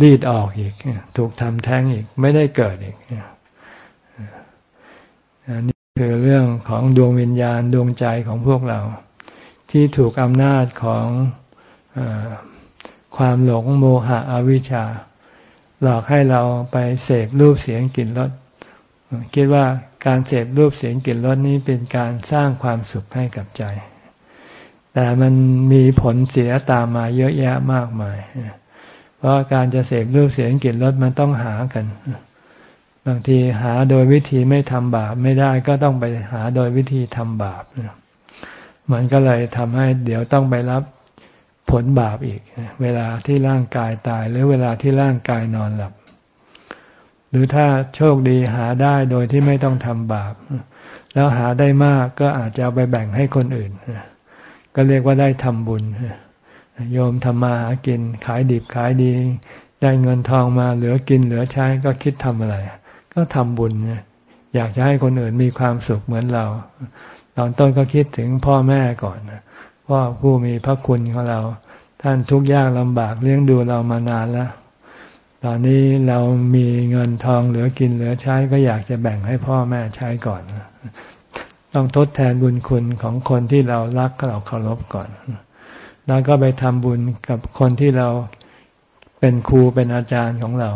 รีดออกอีก ถูกทำแท้งอีก ไม่ได้เกิดอีกอันนี้คือเรื่องของดวงวิญญาณดวงใจของพวกเรา ที่ถูกอำนาจของอความหลงโมหะอวิชชา หลอกให้เราไปเสพรูปเสียงกลิ่นรส คิดว่าการเสพรูปเสียงกลิ่นรสนี้เป็นการสร้างความสุขให้กับใจ แต่มันมีผลเสียตามมาเยอะแยะมากมาย เพราะการจะเสพรูปเสียงกลิ่นรสมันต้องหากัน บางทีหาโดยวิธีไม่ทำบาปไม่ได้ก็ต้องไปหาโดยวิธีทำบาป มันก็เลยทำให้เดี๋ยวต้องไปรับผลบาปอีก เวลาที่ร่างกายตายหรือเวลาที่ร่างกายนอนหลับ หรือถ้าโชคดีหาได้โดยที่ไม่ต้องทำบาป แล้วหาได้มากก็อาจจะเอาไปแบ่งให้คนอื่น ก็เรียกว่าได้ทำบุญ โยมทำมาหากินขายดิบขายดี ได้เงินทองมาเหลือกินเหลือใช้ก็คิดทำอะไร ก็ทำบุญ อยากจะให้คนอื่นมีความสุขเหมือนเรา ตอนต้นก็คิดถึงพ่อแม่ก่อนพ่อผู้มีพระคุณของเรา ท่านทุกข์ยากลำบากเลี้ยงดูเรามานานแล้ว ตอนนี้เรามีเงินทองเหลือกินเหลือใช้ก็อยากจะแบ่งให้พ่อแม่ใช้ก่อน ต้องทดแทนบุญคุณของคนที่เรารักเราเคารพก่อน แล้วก็ไปทำบุญกับคนที่เราเป็นครูเป็นอาจารย์ของเรา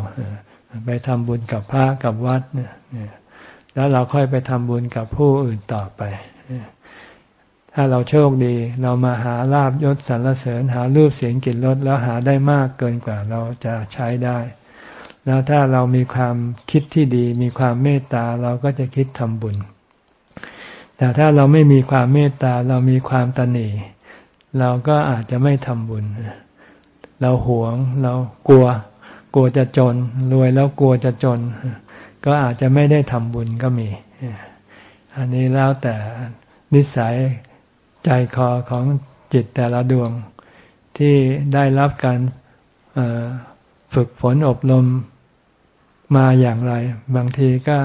ไปทำบุญกับพระกับวัดเนี่ยแล้วเราค่อยไปทำบุญกับผู้อื่นต่อไป ถ้าเราโชคดี เรามาหาลาบยศสรรเสริญหารูปเสียงกลิ่นรสแล้วหาได้มากเกินกว่าเราจะใช้ได้ แล้วถ้าเรามีความคิดที่ดี มีความเมตตาเราก็จะคิดทำบุญ แต่ถ้าเราไม่มีความเมตตาเรามีความตนีเราก็อาจจะไม่ทำบุญ เราหวงเรากลัว กลัวจะจน รวยแล้วกลัวจะจน ก็อาจจะไม่ได้ทำบุญก็มี อันนี้แล้วแต่นิสัย ใจคอของจิตแต่ละดวง ที่ได้รับการฝึกฝนอบรมมาอย่างไร บางทีก็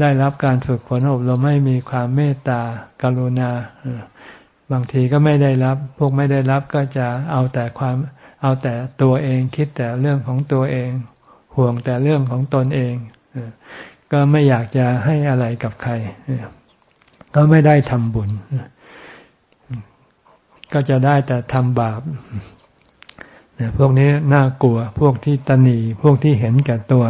ได้รับการฝึกฝนอบรมให้มีความเมตตากรุณา บางทีก็ไม่ได้รับ พวกไม่ได้รับก็จะเอาแต่ความเอาแต่ตัวเองคิดแต่เรื่องของตัวเอง ห่วงแต่เรื่องของตนเองก็ไม่อยากจะให้อะไรกับใครก็ไม่ได้ทำบุญ ก็จะได้แต่ทำบาปพวกนี้น่ากลัว พวกที่ตนีพวกที่เห็นแก่ตัว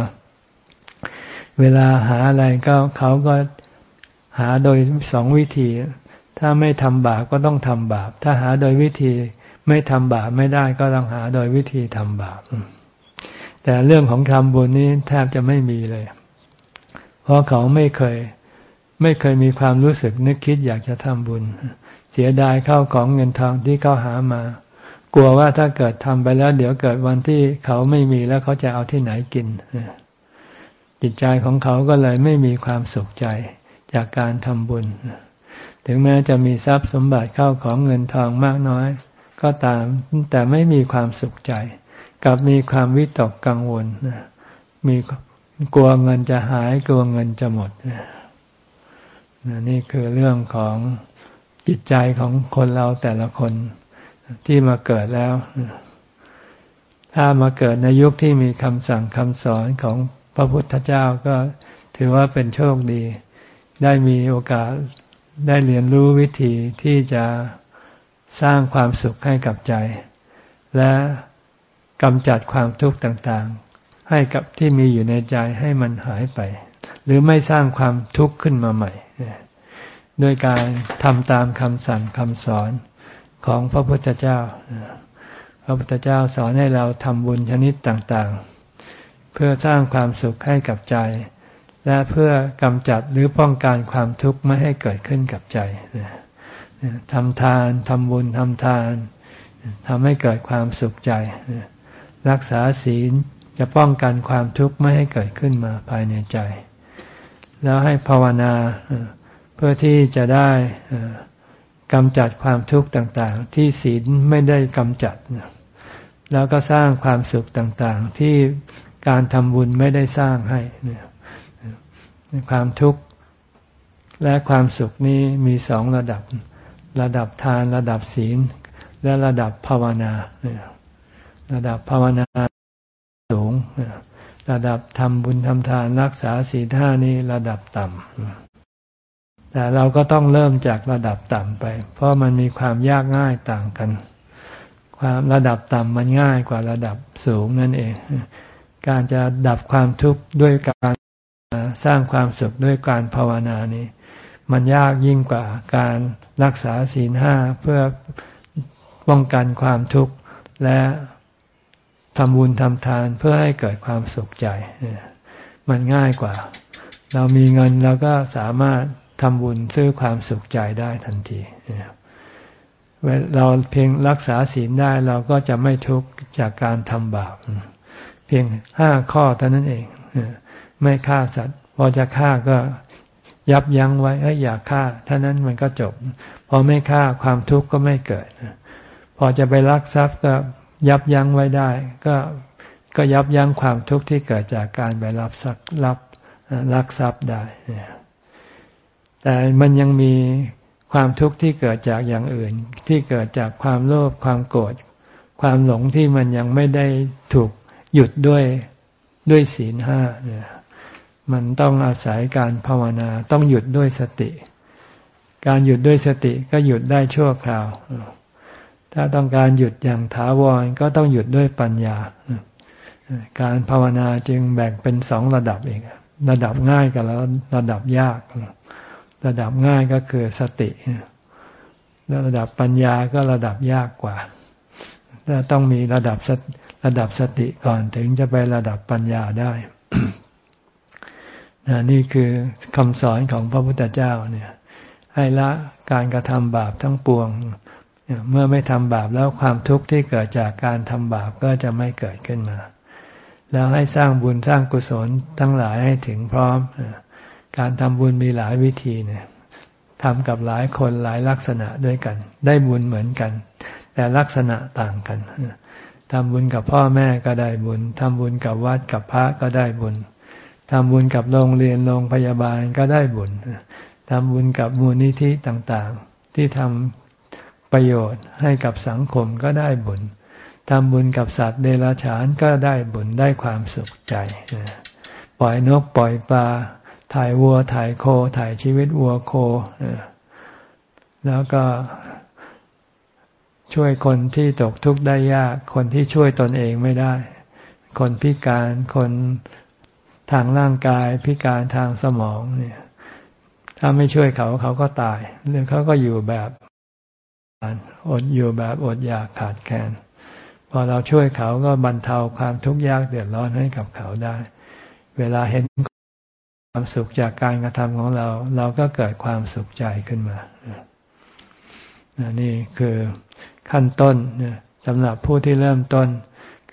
เวลาหาอะไรก็เขาก็หาโดยสองวิธี ถ้าไม่ทำบาปก็ต้องทำบาป ถ้าหาโดยวิธีไม่ทำบาปไม่ได้ก็ต้องหาโดยวิธีทำบาป แต่เรื่องของทำบุญนี้แทบจะไม่มีเลย เพราะเขาไม่เคย ไม่เคยมีความรู้สึกนึกคิดอยากจะทำบุญเเสียดายเข้าของเงินทองที่เขาหามา กลัวว่าถ้าเกิดทำไปแล้ว เดี๋ยวเกิดวันที่เขาไม่มีแล้วเขาจะเอาที่ไหนกิน จิตใจของเขาก็เลยไม่มีความสุขใจจากการทำบุญ ถึงแม้จะมีทรัพย์สมบัติเข้าของเงินทองมากน้อย ก็ตามแต่ไม่มีความสุขใจกับมีความวิตกกังวลมีกลัวเงินจะหายกลัวเงินจะหมดนี่คือเรื่องของ จิตใจของคนเราแต่ละคนที่มาเกิดแล้ว ถ้ามาเกิดในยุคที่มีคำสั่งคำสอนของพระพุทธเจ้าก็ถือว่าเป็นโชคดี ได้มีโอกาสได้เรียนรู้วิธีที่จะสร้างความสุขให้กับใจ และกำจัดความทุกข์ต่างๆ ให้กับที่มีอยู่ในใจให้มันหายไป หรือไม่สร้างความทุกข์ขึ้นมาใหม่ ด้วยการทำตามคำสั่งคำสอนของพระพุทธเจ้า พระพุทธเจ้าสอนให้เราทำบุญชนิดต่างๆ เพื่อสร้างความสุขให้กับใจ และเพื่อกำจัดหรือป้องกันความทุกข์ไม่ให้เกิดขึ้นกับใจทำทานทำบุญทำทานทำให้เกิดความสุขใจ รักษาศีลจะป้องกันความทุกข์ไม่ให้เกิดขึ้นมาภายในใจ แล้วให้ภาวนา พื่อที่จะได้กำจัดความทุกข์ต่างๆ ที่ศีลไม่ได้กำจัด แล้วก็สร้างความสุขต่างๆ ที่การทำบุญไม่ได้สร้างให้ความทุกข์และความสุขนี้มีสองระดับ ระดับทานระดับศีล และระดับภาวนา ระดับภาวนาสูง ระดับทำบุญทำทานรักษาศีลห้านี้ระดับต่ำ แต่เราก็ต้องเริ่มจากระดับต่ำไป เพราะมันมีความยากง่ายต่างกัน ความระดับต่ำมันง่ายกว่าระดับสูงนั่นเอง การจะดับความทุกข์ด้วยการสร้างความสุขด้วยการภาวนานี้ มันยากยิ่งกว่าการรักษาศีลห้าเพื่อป้องกันความทุกข์และทำบุญทำทานเพื่อให้เกิดความสุขใจ มันง่ายกว่า เรามีเงินเราก็สามารถ ทำบุญซื้อความสุขใจได้ทันทีเราเพียงรักษาศีลได้เราก็จะไม่ทุกข์จากการทำบาปเพียงห้าข้อเท่านั้นเองไม่ฆ่าสัตว์ พอจะฆ่าก็ยับยั้งไว้เอ้ยอย่าฆ่าเท่านั้นมันก็จบ พอไม่ฆ่าความทุกข์ก็ไม่เกิด พอจะไปลักทรัพย์ก็ยับยั้งไว้ได้ ก็ก็ยับยั้งความทุกข์ที่เกิดจากการไปรับสักรับลักทรัพย์ได้ แต่มันยังมีความทุกข์ที่เกิดจากอย่างอื่น ที่เกิดจากความโลภความโกรธความหลงที่มันยังไม่ได้ถูกหยุดด้วยด้วยศีลห้าเนี่ยมันต้องอาศัยการภาวนาต้องหยุดด้วยสติ การหยุดด้วยสติก็หยุดได้ชั่วคราว ถ้าต้องการหยุดอย่างถาวรก็ต้องหยุดด้วยปัญญา การภาวนาจึงแบ่งเป็นสองระดับเอง ระดับง่ายกับระดับยาก ระดับง่ายก็คือสติแล้วระดับปัญญาก็ระดับยากกว่าต้องมีระดับระดับสติก่อนถึงจะไประดับปัญญาได้นี่คือคำสอนของพระพุทธเจ้าเนี่ย ให้ละการกระทำบาปทั้งปวง เมื่อไม่ทำบาปแล้วความทุกข์ที่เกิดจากการทำบาปก็จะไม่เกิดขึ้นมา แล้วให้สร้างบุญสร้างกุศลทั้งหลายให้ถึงพร้อม การทำบุญมีหลายวิธีเนี่ยทำกับหลายคนหลายลักษณะด้วยกัน ได้บุญเหมือนกัน แต่ลักษณะต่างกันทำบุญกับพ่อแม่ก็ได้บุญทำบุญกับวัดกับพระก็ได้บุญทำบุญกับโรงเรียนโรงพยาบาลก็ได้บุญทำบุญกับมูลนิธิต่างๆ ที่ทำประโยชน์ให้กับสังคมก็ได้บุญทำบุญกับสัตว์เดรัจฉานก็ได้บุญได้ความสุขใจ ปล่อยนกปล่อยปลา ถ่ายวัวถ่ายโค ถ่ายชีวิตวัวโค แล้วก็ช่วยคนที่ตกทุกข์ได้ยาก คนที่ช่วยตนเองไม่ได้ คนพิการคนทางร่างกายพิการทางสมองเนี่ย ถ้าไม่ช่วยเขาเขาก็ตายหรือเขาก็อยู่แบบอดอยู่แบบอดอยากขาดแคลนพอเราช่วยเขาก็บรรเทาความทุกข์ยากเดือดร้อนให้กับเขาได้ เวลาเห็น ความสุขจากการกระทำของเรา เราก็เกิดความสุขใจขึ้นมานี่คือขั้นต้นสำหรับผู้ที่เริ่มต้น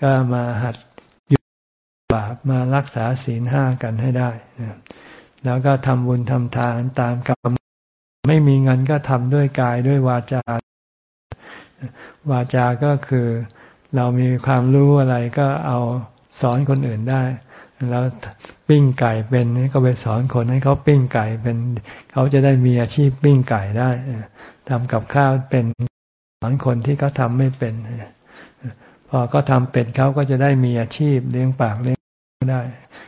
ก็มาหัดบาปมารักษาศีลห้ากันให้ได้แล้วก็ทำบุญทำทานตามกรรมไม่มีเงินก็ทำด้วยกายด้วยวาจา วาจาก็คือเรามีความรู้อะไรก็เอาสอนคนอื่นได้ แล้วปิ้งไก่เป็นก็ไปสอนคนให้เขาปิ้งไก่เป็น เขาจะได้มีอาชีพปิ้งไก่ได้ทำกับข้าวเป็นสอนคนที่เขาทำไม่เป็นพอเขาทำเป็นเขาก็จะได้มีอาชีพเลี้ยงปากเลี้ยงได้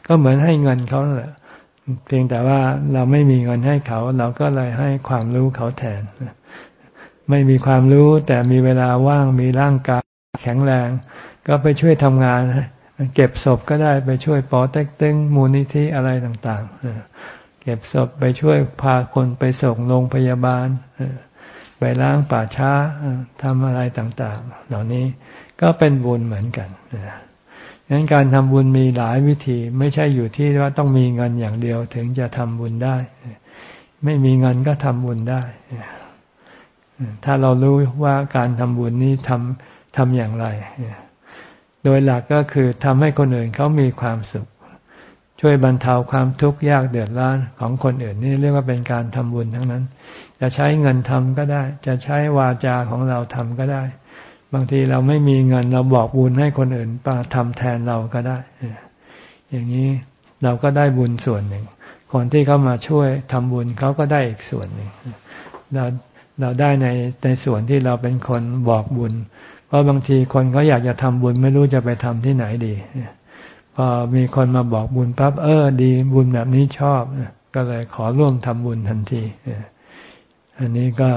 ก็เหมือนให้เงินเขาแหละเพียงแต่ว่าเราไม่มีเงินให้เขา เราก็เลยให้ความรู้เขาแทน ไม่มีความรู้แต่มีเวลาว่างมีร่างกายแข็งแรง ก็ไปช่วยทำงาน เก็บศพก็ได้ไปช่วยปอเต็กตึงมูลนิธิอะไรต่างๆ เก็บศพไปช่วยพาคนไปส่งโรงพยาบาล ไปล้างป่าช้าทำอะไรต่างๆ เหล่านี้ก็เป็นบุญเหมือนกันงั้นการทำบุญมีหลายวิธีไม่ใช่อยู่ที่ว่าต้องมีเงินอย่างเดียวถึงจะทำบุญได้ ไม่มีเงินก็ทำบุญได้ถ้าเรารู้ว่าการทำบุญนี้ทำทำอย่างไร โดยหลักก็คือทำให้คนอื่นเขามีความสุข ช่วยบรรเทาความทุกข์ยากเดือดร้อนของคนอื่นนี่เรียกว่าเป็นการทำบุญทั้งนั้น จะใช้เงินทำก็ได้ จะใช้วาจาของเราทำก็ได้ บางทีเราไม่มีเงินเราบอกบุญให้คนอื่นมาทำแทนเราก็ได้ อย่างนี้เราก็ได้บุญส่วนหนึ่ง คนที่เขามาช่วยทำบุญเขาก็ได้อีกส่วนหนึ่งเราเราได้ในในส่วนที่เราเป็นคนบอกบุญ เพราะบางทีคนเขาอยากจะทำบุญไม่รู้จะไปทำที่ไหนดี พอมีคนมาบอกบุญปั๊บเออ ดีบุญแบบนี้ชอบ ก็เลยขอร่วมทำบุญทันที อันนี้ก็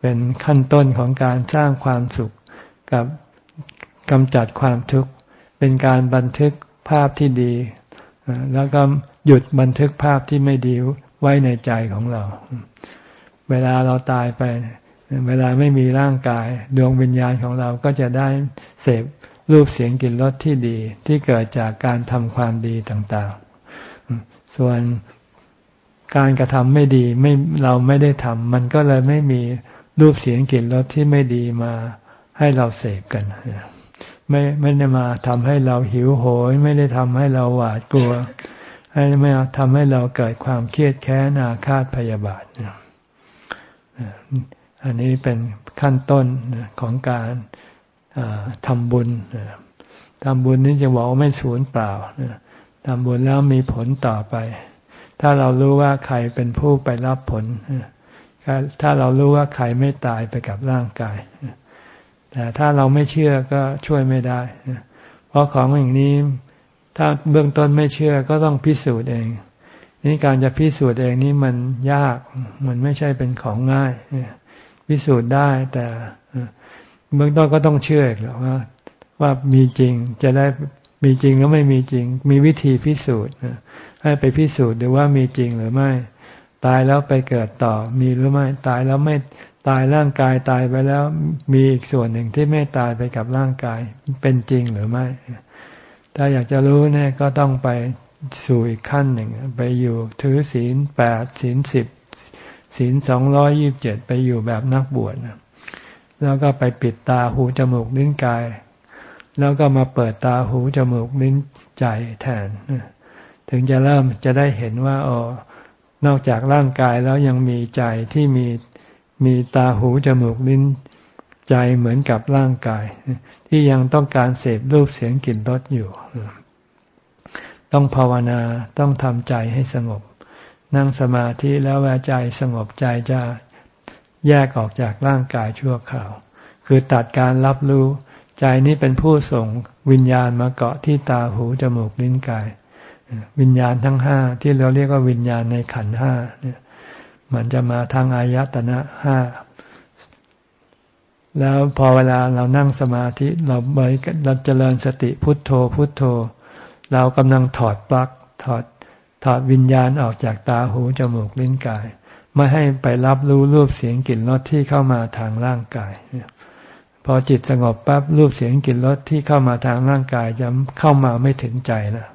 เป็นขั้นต้นของการสร้างความสุขกับกำจัดความทุกข์ เป็นการบันทึกภาพที่ดี แล้วก็หยุดบันทึกภาพที่ไม่ดีไว้ในใจของเรา เวลาเราตายไป เวลาไม่มีร่างกาย ดวงวิญญาณของเราก็จะได้เสพรูปเสียงกลิ่นรสที่ดีที่เกิดจากการทำความดีต่างๆ ส่วนการกระทำไม่ดีไม่เราไม่ได้ทำมันก็เลยไม่มีรูปเสียงกลิ่นรสที่ไม่ดีมาให้เราเสพกันไม่ไม่ได้มาทำให้เราหิวโหย ไม่ได้ทำให้เราหวาดกลัว ให้ไม่ทำให้เราเกิดความเครียดแค้นอาฆาตพยาบาท อันนี้เป็นขั้นต้นของการทำบุญทำบุญนี่จะบอกว่าไม่สูญเปล่าทำบุญแล้วมีผลต่อไป ถ้าเรารู้ว่าใครเป็นผู้ไปรับผล ถ้าเรารู้ว่าใครไม่ตายไปกับร่างกาย แต่ถ้าเราไม่เชื่อก็ช่วยไม่ได้ เพราะของอย่างนี้ ถ้าเบื้องต้นไม่เชื่อก็ต้องพิสูจน์เอง นี่การจะพิสูจน์เองนี่มันยาก มันไม่ใช่เป็นของง่าย พิสูจน์ได้แต่เบื้องต้นก็ต้องเชื่อหรอกว่า ว่ามีจริงจะได้มีจริงหรือไม่มีจริง มีวิธีพิสูจน์ให้ไปพิสูจน์ดูว่ามีจริงหรือไม่ ตายแล้วไปเกิดต่อมีหรือไม่ ตายแล้วไม่ตายร่างกายตายไปแล้ว มีอีกส่วนหนึ่งที่ไม่ตายไปกับร่างกายเป็นจริงหรือไม่ ถ้าอยากจะรู้เนี่ยก็ต้องไปสู่อีกขั้นหนึ่ง ไปอยู่ถือศีลแปดศีลสิบ ศีลสองร้อยิบเจ็ดไปอยู่แบบนักบวชแล้วก็ไปปิดตาหูจมูกลิ้นกาย แล้วก็มาเปิดตาหูจมูกลิ้นใจแทน ถึงจะเริ่มจะได้เห็นว่าอ๋อนอกจากร่างกายแล้วยังมีใจที่มีมีตาหูจมูกลิ้นใจเหมือนกับร่างกาย ที่ยังต้องการเสพรูปเสียงกลิ่นรสอยู่ ต้องภาวนาต้องทำใจให้สงบ นั่งสมาธิแล้วแวใจสงบใจจะแยกออกจากร่างกายชั่วคราว คือตัดการรับรู้ ใจนี้เป็นผู้ส่งวิญญาณมาเกาะที่ตาหูจมูกลิ้นกาย วิญญาณทั้งห้าที่เราเรียกว่าวิญญาณในขันห้าเนี่ยมันจะมาทางอายตนะห้าแล้วพอเวลาเรานั่งสมาธิเราบริเราเจริญสติพุทโธพุทโธ เรากำลังถอดปลั๊กถอด ถอดวิญญาณออกจากตาหูจมูกลิ้นกาย ไม่ให้ไปรับรู้รูปเสียงกลิ่นรสที่เข้ามาทางร่างกายพอจิตสงบปั๊บรูปเสียงกลิ่นรสที่เข้ามาทางร่างกายจะเข้ามาไม่ถึงใจแล้ว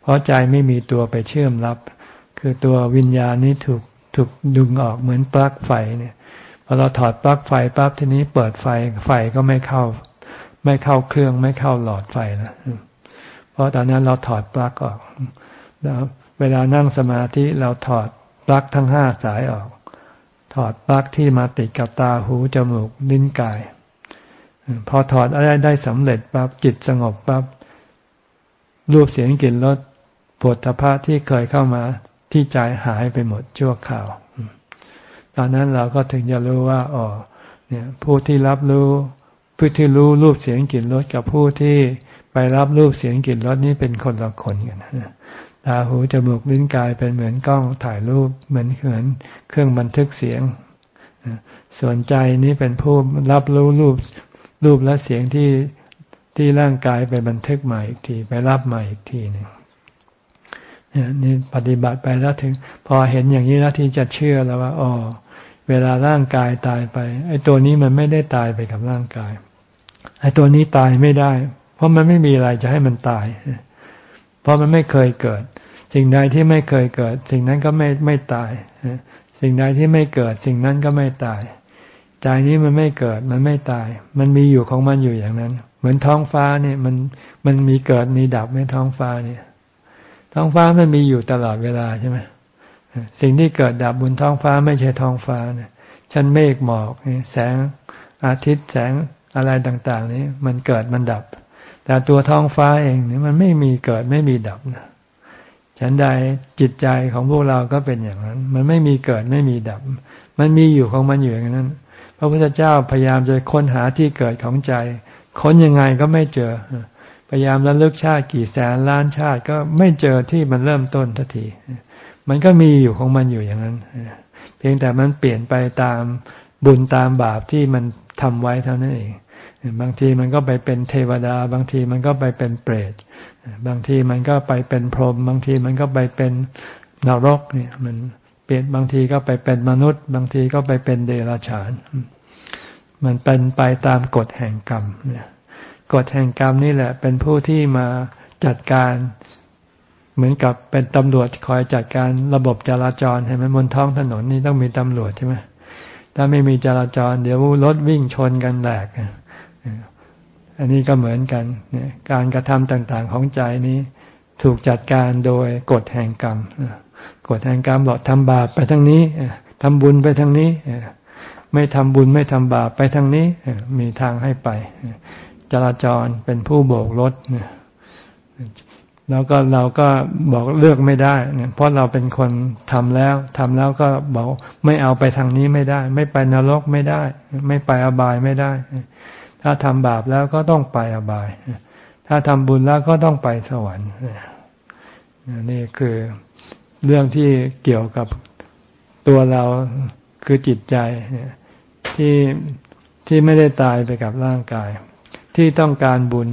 เพราะใจไม่มีตัวไปเชื่อมรับ คือตัววิญญาณนี้ถูกถูกดึงออกเหมือนปลั๊กไฟเนี่ยพอเราถอดปลั๊กไฟปั๊บทีนี้เปิดไฟไฟก็ไม่เข้า ไม่เข้าเครื่องไม่เข้าหลอดไฟแล้วเพราะตอนนั้นเราถอดปลั๊กออกแล้ว เวลานั่งสมาธิเราถอดปลั๊กทั้งห้าสายออก ถอดปลั๊กที่มาติดกับตาหูจมูกลิ้นกาย พอถอดอะไรได้สำเร็จปั๊บจิตสงบปั๊บรูปเสียงกลิ่นรสปวดทพะที่เคยเข้ามาที่ใจหายไปหมดชั่วข่าว ตอนนั้นเราก็ถึงจะรู้ว่าอ๋อเนี่ยผู้ที่รับรู้ผู้ที่รู้รูปเสียงกลิ่นรสกับผู้ที่ไปรับรูปเสียงกลิ่นรสนี้เป็นคนละคนกัน ตาหูจมูกลิ้นกายเป็นเหมือนกล้องถ่ายรูปเหมือนเหมือนเครื่องบันทึกเสียง ส่วนใจนี้เป็นผู้รับรู้รูปรูปและเสียงที่ที่ร่างกายไปบันทึกใหม่อีกทีไปรับใหม่อีกทีหนึ่งนี่ปฏิบัติไปแล้วถึง พอเห็นอย่างนี้แล้วที่จะเชื่อแล้วว่าอ๋อเวลาร่างกายตายไปไอ้ตัวนี้มันไม่ได้ตายไปกับร่างกายไอ้ตัวนี้ตายไม่ได้ เพราะมันไม่มีอะไรจะให้มันตาย เพราะมันไม่เคยเกิด สิ่งใดที่ไม่เคยเกิด สิ่งนั้นก็ไม่ไม่ตาย สิ่งใดที่ไม่เกิด สิ่งนั้นก็ไม่ตาย ใจนี้มันไม่เกิดมันไม่ตาย มันมีอยู่ของมันอยู่อย่างนั้น เหมือนท้องฟ้าเนี่ยมันมันมีเกิดมีดับในท้องฟ้าเนี่ย ท้องฟ้ามันมีอยู่ตลอดเวลาใช่ไหมสิ่งที่เกิดดับบนท้องฟ้าไม่ใช่ท้องฟ้าเนี่ยชั้นเมฆหมอกแสงอาทิตย์แสงอะไรต่าง ๆ นี้มันเกิดมันดับ แต่ตัวท้องฟ้าเองนี่มันไม่มีเกิดไม่มีดับนะฉันใดจิตใจของพวกเราก็เป็นอย่างนั้น มันไม่มีเกิดไม่มีดับ มันมีอยู่ของมันอยู่อย่างนั้น พระพุทธเจ้าพยายามจะค้นหาที่เกิดของใจ ค้นยังไงก็ไม่เจอ พยายามระลึกชาติกี่แสนล้านชาติก็ไม่เจอที่มันเริ่มต้นทันที มันก็มีอยู่ของมันอยู่อย่างนั้น เพียงแต่มันเปลี่ยนไปตามบุญตามบาปที่มันทำไว้เท่านั้นเอง บางทีมันก็ไปเป็นเทวดา บางทีมันก็ไปเป็นเปรตบางทีมันก็ไปเป็นพรหมบางทีมันก็ไปเป็นนรกเนี่ย มันเปลี่ยนบางทีก็ไปเป็นมนุษย์ บางทีก็ไปเป็นเดรัจฉาน มันเป็นไปตามกฎแห่งกรรมเนี่ยกฎแห่งกรรมนี่แหละ เป็นผู้ที่มาจัดการเหมือนกับเป็นตำรวจคอยจัดการระบบจราจรใช่ไหมบนท้องถนนนี่ต้องมีตำรวจใช่ไหมถ้าไม่มีจราจร เดี๋ยวรถวิ่งชนกันแหลก อันนี้ก็เหมือนกันการกระทำต่างๆของใจนี้ ถูกจัดการโดยกฎแห่งกรรมกฎแห่งกรรมบอกทำบาปไปทางนี้ทำบุญไปทางนี้ไม่ทำบุญไม่ทำบาปไปทางนี้มีทางให้ไป จราจรเป็นผู้โบกรถแล้วก็เราก็บอกเลือกไม่ได้เพราะเราเป็นคนทำแล้วทำแล้วก็บอกไม่เอาไปทางนี้ไม่ได้ ไม่ไปนรกไม่ได้ ไม่ไปอบายไม่ได้ ถ้าทำบาปแล้วก็ต้องไปอบาย ถ้าทำบุญแล้วก็ต้องไปสวรรค์นี่คือเรื่องที่เกี่ยวกับตัวเราคือจิตใจที่ที่ไม่ได้ตายไปกับร่างกาย ที่ต้องการบุญ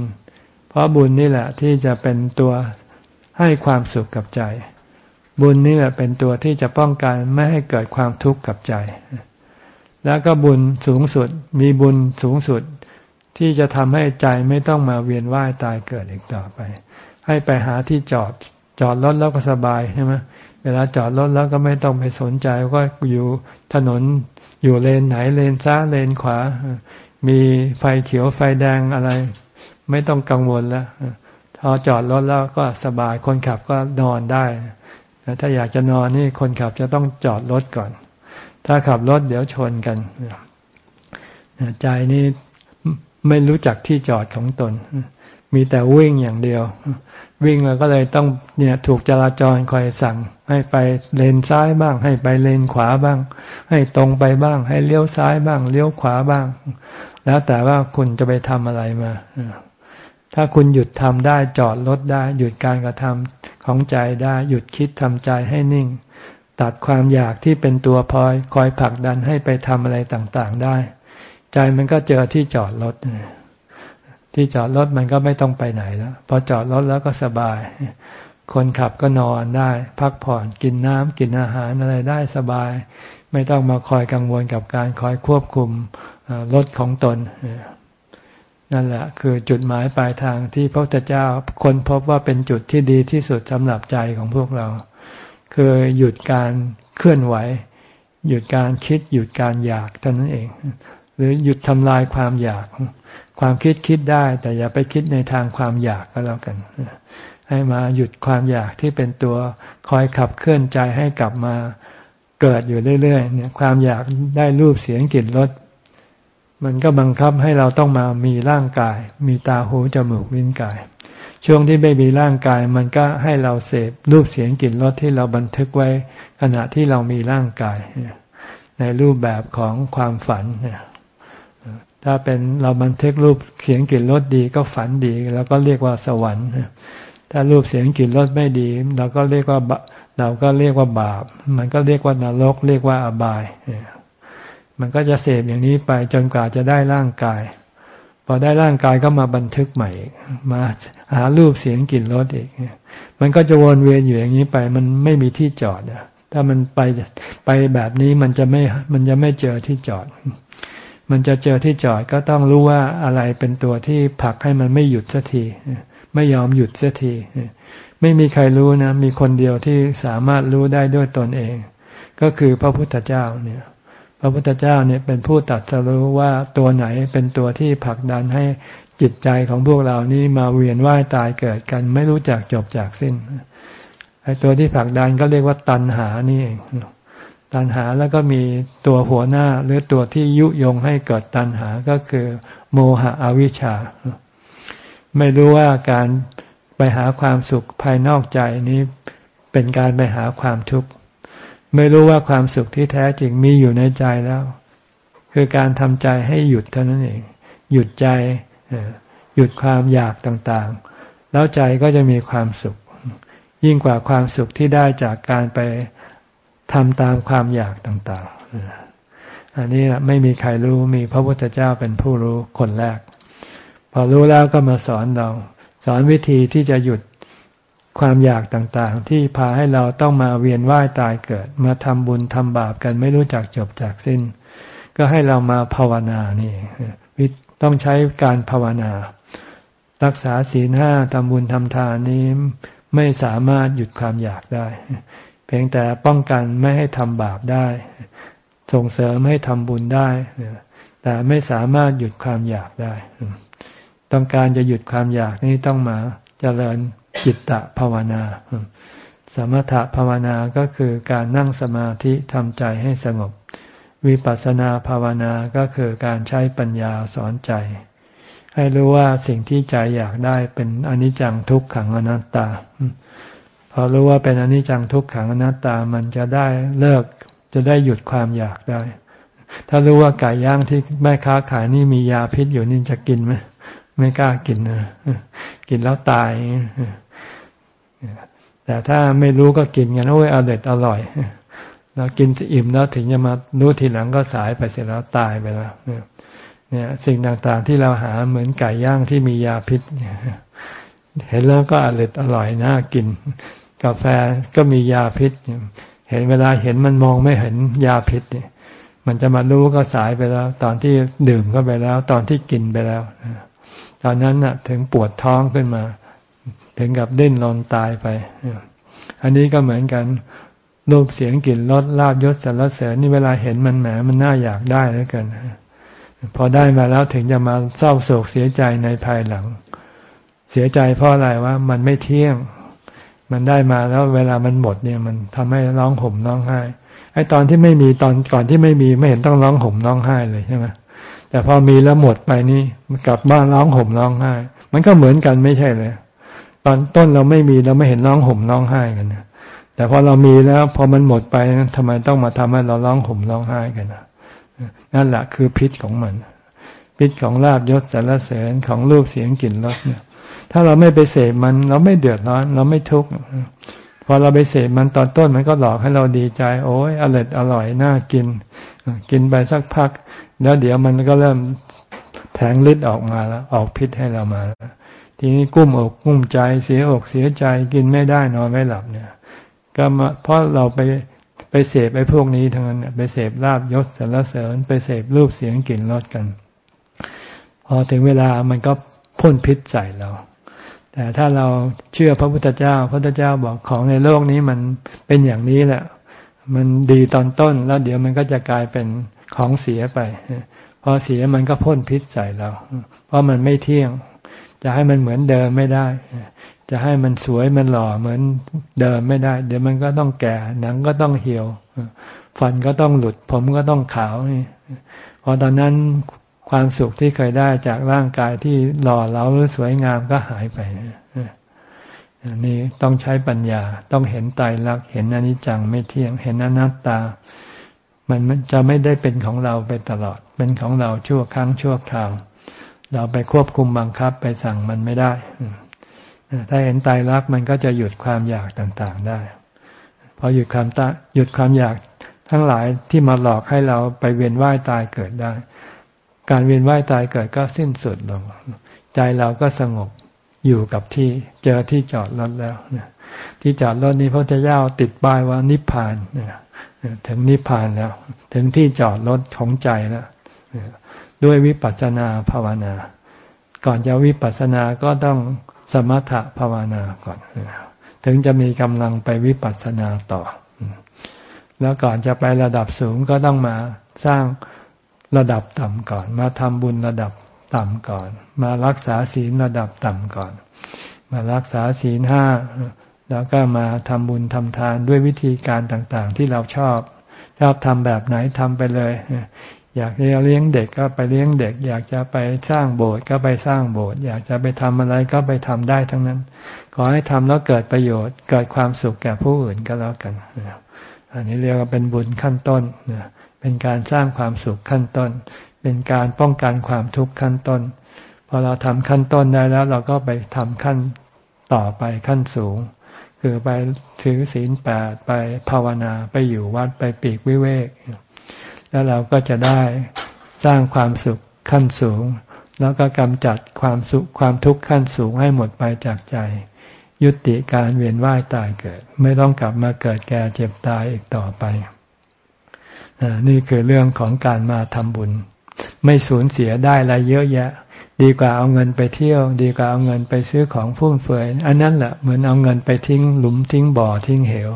เพราะบุญนี่แหละที่จะเป็นตัวให้ความสุขกับใจ บุญนี่แหละเป็นตัวที่จะป้องกันไม่ให้เกิดความทุกข์กับใจ แล้วก็บุญสูงสุดมีบุญสูงสุด ที่จะทำให้ใจไม่ต้องมาเวียนว่ายตายเกิดอีกต่อไป ให้ไปหาที่จอดจอดรถแล้วก็สบายใช่ไหมเวลาจอดรถแล้วก็ไม่ต้องไปสนใจว่าอยู่ถนนอยู่เลนไหนเลนซ้ายเลนขวา มีไฟเขียวไฟแดงอะไร ไม่ต้องกังวลแล้วพอจอดรถแล้วก็สบายคนขับก็นอนได้ถ้าอยากจะนอนนี่คนขับจะต้องจอดรถก่อน ถ้าขับรถเดี๋ยวชนกัน ใจนี่ ไม่รู้จักที่จอดของตน มีแต่วิ่งอย่างเดียว วิ่งแล้วก็เลยต้องเนี่ยถูกจราจรคอยสั่ง ให้ไปเลนซ้ายบ้าง ให้ไปเลนขวาบ้าง ให้ตรงไปบ้าง ให้เลี้ยวซ้ายบ้าง เลี้ยวขวาบ้าง แล้วแต่ว่าคุณจะไปทำอะไรมาถ้าคุณหยุดทำได้จอดรถได้ หยุดการกระทำของใจได้ หยุดคิดทำใจให้นิ่ง ตัดความอยากที่เป็นตัวพลอยคอยผลักดันให้ไปทำอะไรต่างๆได้ ใจมันก็เจอที่จอดรถที่จอดรถมันก็ไม่ต้องไปไหนแล้วพอจอดรถแล้วก็สบาย คนขับก็นอนได้ พักผ่อนกินน้ำกินอาหารอะไรได้สบาย ไม่ต้องมาคอยกังวลกับการคอยควบคุมรถของตนนั่นแหละ คือจุดหมายปลายทางที่พระพุทธเจ้าคนพบว่าเป็นจุดที่ดีที่สุดสำหรับใจของพวกเรา คือหยุดการเคลื่อนไหว หยุดการคิดหยุดการอยากเท่านั้นเอง รือหยุดทำลายความอยาก ความคิดคิดได้ แต่อย่าไปคิดในทางความอยากก็แล้วกัน ให้มาหยุดความอยากที่เป็นตัวคอยขับเคลื่อนใจให้กลับมาเกิดอยู่เรื่อยๆเนี่ยความอยากได้รูปเสียงกลิ่นรสมันก็บังคับให้เราต้องมามีร่างกาย มีตาหูจมูกลิ้นกาย ช่วงที่ไม่มีร่างกาย มันก็ให้เราเสพรูปเสียงกลิ่นรสที่เราบันทึกไว้ ขณะที่เรามีร่างกาย ในรูปแบบของความฝันเนี่ย ถ้าเป็นเราบันทึกรูปเสียงกลิ่นรสดีก็ฝันดีแล้วก็เรียกว่าสวรรค์ ถ้ารูปเสียงกลิ่นรสไม่ดี เราก็เรียกว่าเราก็เรียกว่าบาป มันก็เรียกว่านรก เรียกว่าอบาย มันก็จะเสพอย่างนี้ไปจนกว่าจะได้ร่างกาย พอได้ร่างกายก็มาบันทึกใหม่ มาหารูปเสียงกลิ่นรสอีก มันก็จะวนเวียนอยู่อย่างนี้ไป มันไม่มีที่จอดถ้ามันไปไปแบบนี้มันจะไม่มันจะไม่เจอที่จอด มันจะเจอที่จอดก็ต้องรู้ว่าอะไรเป็นตัวที่ผลักให้มันไม่หยุดสักทีไม่ยอมหยุดสักทีไม่มีใครรู้นะ มีคนเดียวที่สามารถรู้ได้ด้วยตนเอง ก็คือพระพุทธเจ้าเนี่ย พระพุทธเจ้าเนี่ยเป็นผู้ตัดสรู้ว่าตัวไหนเป็นตัวที่ผลักดันให้จิตใจของพวกเรานี้มาเวียนว่ายตายเกิดกัน ไม่รู้จักจบจากสิ้นไอ้ตัวที่ผลักดันก็เรียกว่าตัณหานี่เอง ตัณหาแล้วก็มีตัวหัวหน้าหรือตัวที่ยุยงให้เกิดตัณหาก็คือ โมหะอวิชชา ไม่รู้ว่าการไปหาความสุขภายนอกใจนี้เป็นการไปหาความทุกข์ ไม่รู้ว่าความสุขที่แท้จริงมีอยู่ในใจแล้ว คือการทำใจให้หยุดเท่านั้นเอง หยุดใจหยุดความอยากต่างๆ แล้วใจก็จะมีความสุข ยิ่งกว่าความสุขที่ได้จากการไป ทำตามความอยากต่างๆ อันนี้ไม่มีใครรู้มีพระพุทธเจ้าเป็นผู้รู้คนแรก พอรู้แล้วก็มาสอนเรา สอนวิธีที่จะหยุดความอยากต่างๆ ที่พาให้เราต้องมาเวียนว่ายตายเกิด มาทำบุญทำบาปกันไม่รู้จักจบจากสิ้น ก็ให้เรามาภาวนานี่ต้องใช้การภาวนา รักษาศีลห้าทำบุญทำทานนี้ไม่สามารถหยุดความอยากได้ เพียงแต่ป้องกันไม่ให้ทำบาปได้ ส่งเสริมให้ทำบุญได้ แต่ไม่สามารถหยุดความอยากได้ ต้องการจะหยุดความอยากนี่ต้องมาเจริญจิตตภาวนา สมถภาวนาก็คือการนั่งสมาธิทำใจให้สงบ วิปัสสนาภาวนาก็คือการใช้ปัญญาสอนใจ ให้รู้ว่าสิ่งที่ใจอยากได้เป็นอนิจจังทุกขังอนัตตา พอรู้ว่าเป็นอนิจจังทุกขังอนัตตามันจะได้เลิกจะได้หยุดความอยากได้ ถ้ารู้ว่าไก่ย่างที่แม่ค้าขายนี่มียาพิษอยู่นี่จะกินไหมไม่กล้ากินนะกินแล้วตาย แต่ถ้าไม่รู้ก็กินกันโอ้ยอร่อยอร่อยเรากินอิ่มแล้วถึงจะมารู้ทีหลังก็สายไปเสร็จแล้วตายไปแล้วเนี่ยสิ่งต่างๆที่เราหาเหมือนไก่ย่างที่มียาพิษ เห็นแล้วก็อร่อยอร่อยน่ากิน กาแฟก็มียาพิษ เห็นเวลาเห็นมันมองไม่เห็นยาพิษเนี่ย มันจะมารู้ก็สายไปแล้ว ตอนที่ดื่มก็ไปแล้ว ตอนที่กินไปแล้วตอนนั้นน่ะ ถึงปวดท้องขึ้นมา ถึงกับดิ้นรนตายไปอันนี้ก็เหมือนกันรูปเสียงกลิ่นรสลาบยศสรรเสริญนี่เวลาเห็นมันแหมมันน่าอยากได้แล้วกันพอได้มาแล้วถึงจะมาเศร้าโศกเสียใจในภายหลัง เสียใจเพราะอะไรว่ามันไม่เที่ยง มันได้มาแล้วเวลามันหมดเนี่ย มันทำให้ร้องห่มร้องไห้ไอ้ตอนที่ไม่มีตอนก่อนที่ไม่มีไม่เห็นต้องร้องห่มร้องไห้เลยใช่ไหมแต่พอมีแล้วหมดไปนี่กลับบ้านร้องห่มร้องไห้ มันก็เหมือนกันไม่ใช่เลยตอนต้นเราไม่มีเราไม่เห็นร้องห่มร้องไห้กันนะแต่พอเรามีแล้วพอมันหมดไปทำไมต้องมาทำให้เราร้องห่มร้องไห้กันนะนั่นแหละคือพิษของมัน พิษของลาบยศสารเสริญของรูปเสียงกลิ่นรสเนี่ย ถ้าเราไม่ไปเสพมัน เราไม่เดือดร้อน เราไม่ทุกข์พอเราไปเสพมันตอนต้นมันก็หลอกให้เราดีใจ โอ้ยอร่อยอร่อยน่ากิน กินไปสักพัก แล้วเดี๋ยวมันก็เริ่มแผงฤทธิ์ออกมาแล้ว ออกพิษให้เรามา ทีนี้กุ้มอกกุ้มใจเสียอกเสียใจกินไม่ได้นอนไม่หลับเนี่ย ก็มาเพราะเราไปไปเสพไอ้พวกนี้ทั้งนั้นไปเสพลาบยศสรรเสริญ ไปเสพรูปเสียงกลิ่นรสกัน พอถึงเวลามันก็พ่นพิษใส่เรา แต่ถ้าเราเชื่อพระพุทธเจ้า พระพุทธเจ้าบอกของในโลกนี้มันเป็นอย่างนี้แหละ มันดีตอนต้นแล้วเดี๋ยวมันก็จะกลายเป็นของเสียไป พอเสียมันก็พ่นพิษใส่เรา เพราะมันไม่เที่ยง จะให้มันเหมือนเดิมไม่ได้ จะให้มันสวยมันหล่อเหมือนเดิมไม่ได้ เดี๋ยวมันก็ต้องแก่ หนังก็ต้องเหี่ยว ฟันก็ต้องหลุด ผมก็ต้องขาวนี่พอตอนนั้น ความสุขที่เคยได้จากร่างกายที่หล่อเหลาหรือสวยงามก็หายไปนี่ต้องใช้ปัญญาต้องเห็นไตรลักเห็นอนิจจังไม่เที่ยง เห็นอนัตตา มันจะไม่ได้เป็นของเราไปตลอด เป็นของเราชั่วครั้งชั่วคราว เราไปควบคุมบังคับไปสั่งมันไม่ได้ ถ้าเห็นตายรักมันก็จะหยุดความอยากต่างๆได้ พอหยุดความตาหยุดความอยากทั้งหลายที่มาหลอกให้เราไปเวียนว่ายตายเกิดได้ การเวียนว่ายตายเกิดก็สิ้นสุดลง ใจเราก็สงบอยู่กับที่เจอที่จอดรถแล้วที่จอดรถนี้พระเจ้าติดป้ายว่านิพพานถึงนิพพานแล้ว ถึงที่จอดรถของใจแล้วด้วยวิปัสสนาภาวนา ก่อนจะวิปัสสนาก็ต้องสมถะภาวนาก่อน ถึงจะมีกำลังไปวิปัสสนาต่อ แล้วก่อนจะไประดับสูงก็ต้องมาสร้าง ระดับต่ำก่อน มาทำบุญระดับต่ำก่อน มารักษาศีลระดับต่ำก่อน มารักษาศีลห้าแล้วก็มาทำบุญทำทานด้วยวิธีการต่างๆ ที่เราชอบ ชอบทำแบบไหนทำไปเลย อยากจะเลี้ยงเด็กก็ไปเลี้ยงเด็ก อยากจะไปสร้างโบสถ์ก็ไปสร้างโบสถ์อยากจะไปทำอะไรก็ไปทำได้ทั้งนั้น ขอให้ทำแล้วเกิดประโยชน์ เกิดความสุขแก่ผู้อื่นก็แล้วกัน อันนี้เรียกว่าเป็นบุญขั้นต้นนะ เป็นการสร้างความสุขขั้นต้น เป็นการป้องกันความทุกข์ขั้นต้น พอเราทำขั้นต้นได้แล้วเราก็ไปทำขั้นต่อไปขั้นสูง คือไปถือศีลแปดไปภาวนาไปอยู่วัดไปปีกวิเวก แล้วเราก็จะได้สร้างความสุขขั้นสูง แล้วก็กำจัดความสุขความทุกข์ขั้นสูงให้หมดไปจากใจ ยุติการเวียนว่ายตายเกิด ไม่ต้องกลับมาเกิดแก่เจ็บตายอีกต่อไป นี่คือเรื่องของการมาทำบุญ ไม่สูญเสียได้อะไรเยอะแยะ ดีกว่าเอาเงินไปเที่ยว ดีกว่าเอาเงินไปซื้อของฟุ่มเฟือยอันนั้นแหละเหมือนเอาเงินไปทิ้งหลุมทิ้งบ่อทิ้งเหว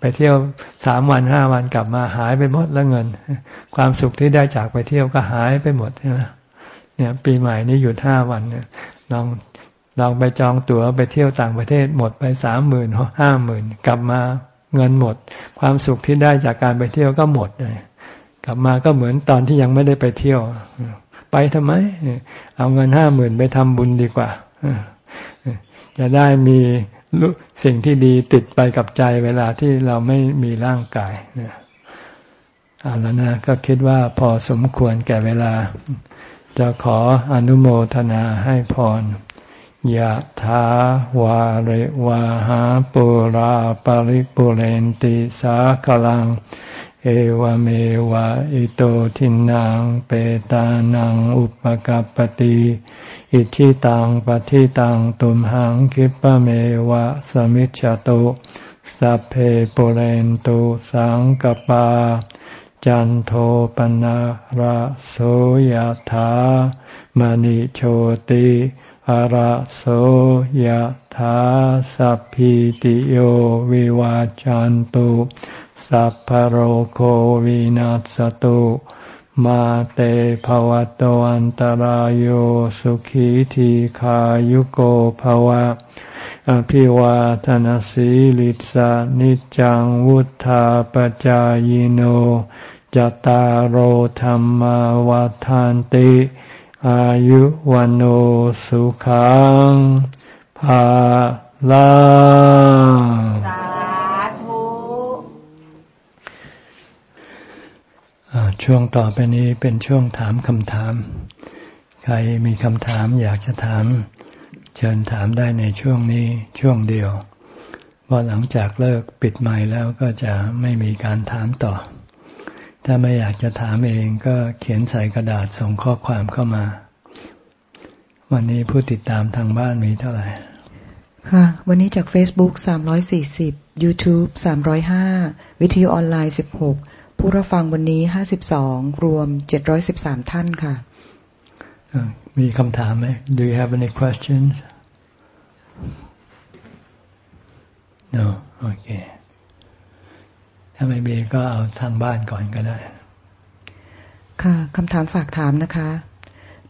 ไปเที่ยวสามวันห้าวันกลับมาหายไปหมดแล้วเงิน ความสุขที่ได้จากไปเที่ยวก็หายไปหมดใช่ไหมเนี่ย ปีใหม่นี้หยุดห้าวันเนี่ยลองลองไปจองตั๋วไปเที่ยวต่างประเทศหมดไปสามหมื่นห้าหมื่นกลับมา เงินหมด ความสุขที่ได้จากการไปเที่ยวก็หมดเลยกลับมาก็เหมือนตอนที่ยังไม่ได้ไปเที่ยว ไปทำไม เอาเงินห้าหมื่นไปทำบุญดีกว่าจะได้มีสิ่งที่ดีติดไปกับใจเวลาที่เราไม่มีร่างกายเอาแล้วนะก็คิดว่าพอสมควรแก่เวลา จะขออนุโมทนาให้พร ยะถาวาริวาหาปุราปาริปุเรนติสาคลัง เอวเมวะอิโตทินังเปตานังอุปกัปติอิทิตังปฏิตังตุมหังคิปะเมวะสมิจฉตุสัพเพปุเรนตุสังกปา จันโทปนะระโสยถามณิโชติ อระโสยถาสัพพิติโยวิวาจันตุสัพพโรโควินัสตุมาเตภวะตวันตารโยสุขีทีขายุโกภวะ อภิวาทนสีลิสานิจังวุธาปจายโนจตารโหธรรมวาทานติ อายุวันโอสุขังภาลังสาธุช่วงต่อไปนี้เป็นช่วงถามคำถาม ใครมีคำถามอยากจะถาม เชิญถามได้ในช่วงนี้ช่วงเดียวพอหลังจากเลิกปิดใหม่แล้วก็จะไม่มีการถามต่อ ถ้าไม่อยากจะถามเองก็เขียนใส่กระดาษส่งข้อความเข้ามา วันนี้ผู้ติดตามทางบ้านมีเท่าไหร่ ค่ะ วันนี้จาก Facebook 340 YouTube 305 วิทยุออนไลน์ 16 ผู้รับฟังวันนี้ 52 รวม 713 ท่านค่ะ มีคำถามไหม Do you have any questions No okay ถ้าไม่มีก็เอาทางบ้านก่อนก็ได้ ค่ะคำถามฝากถามนะคะ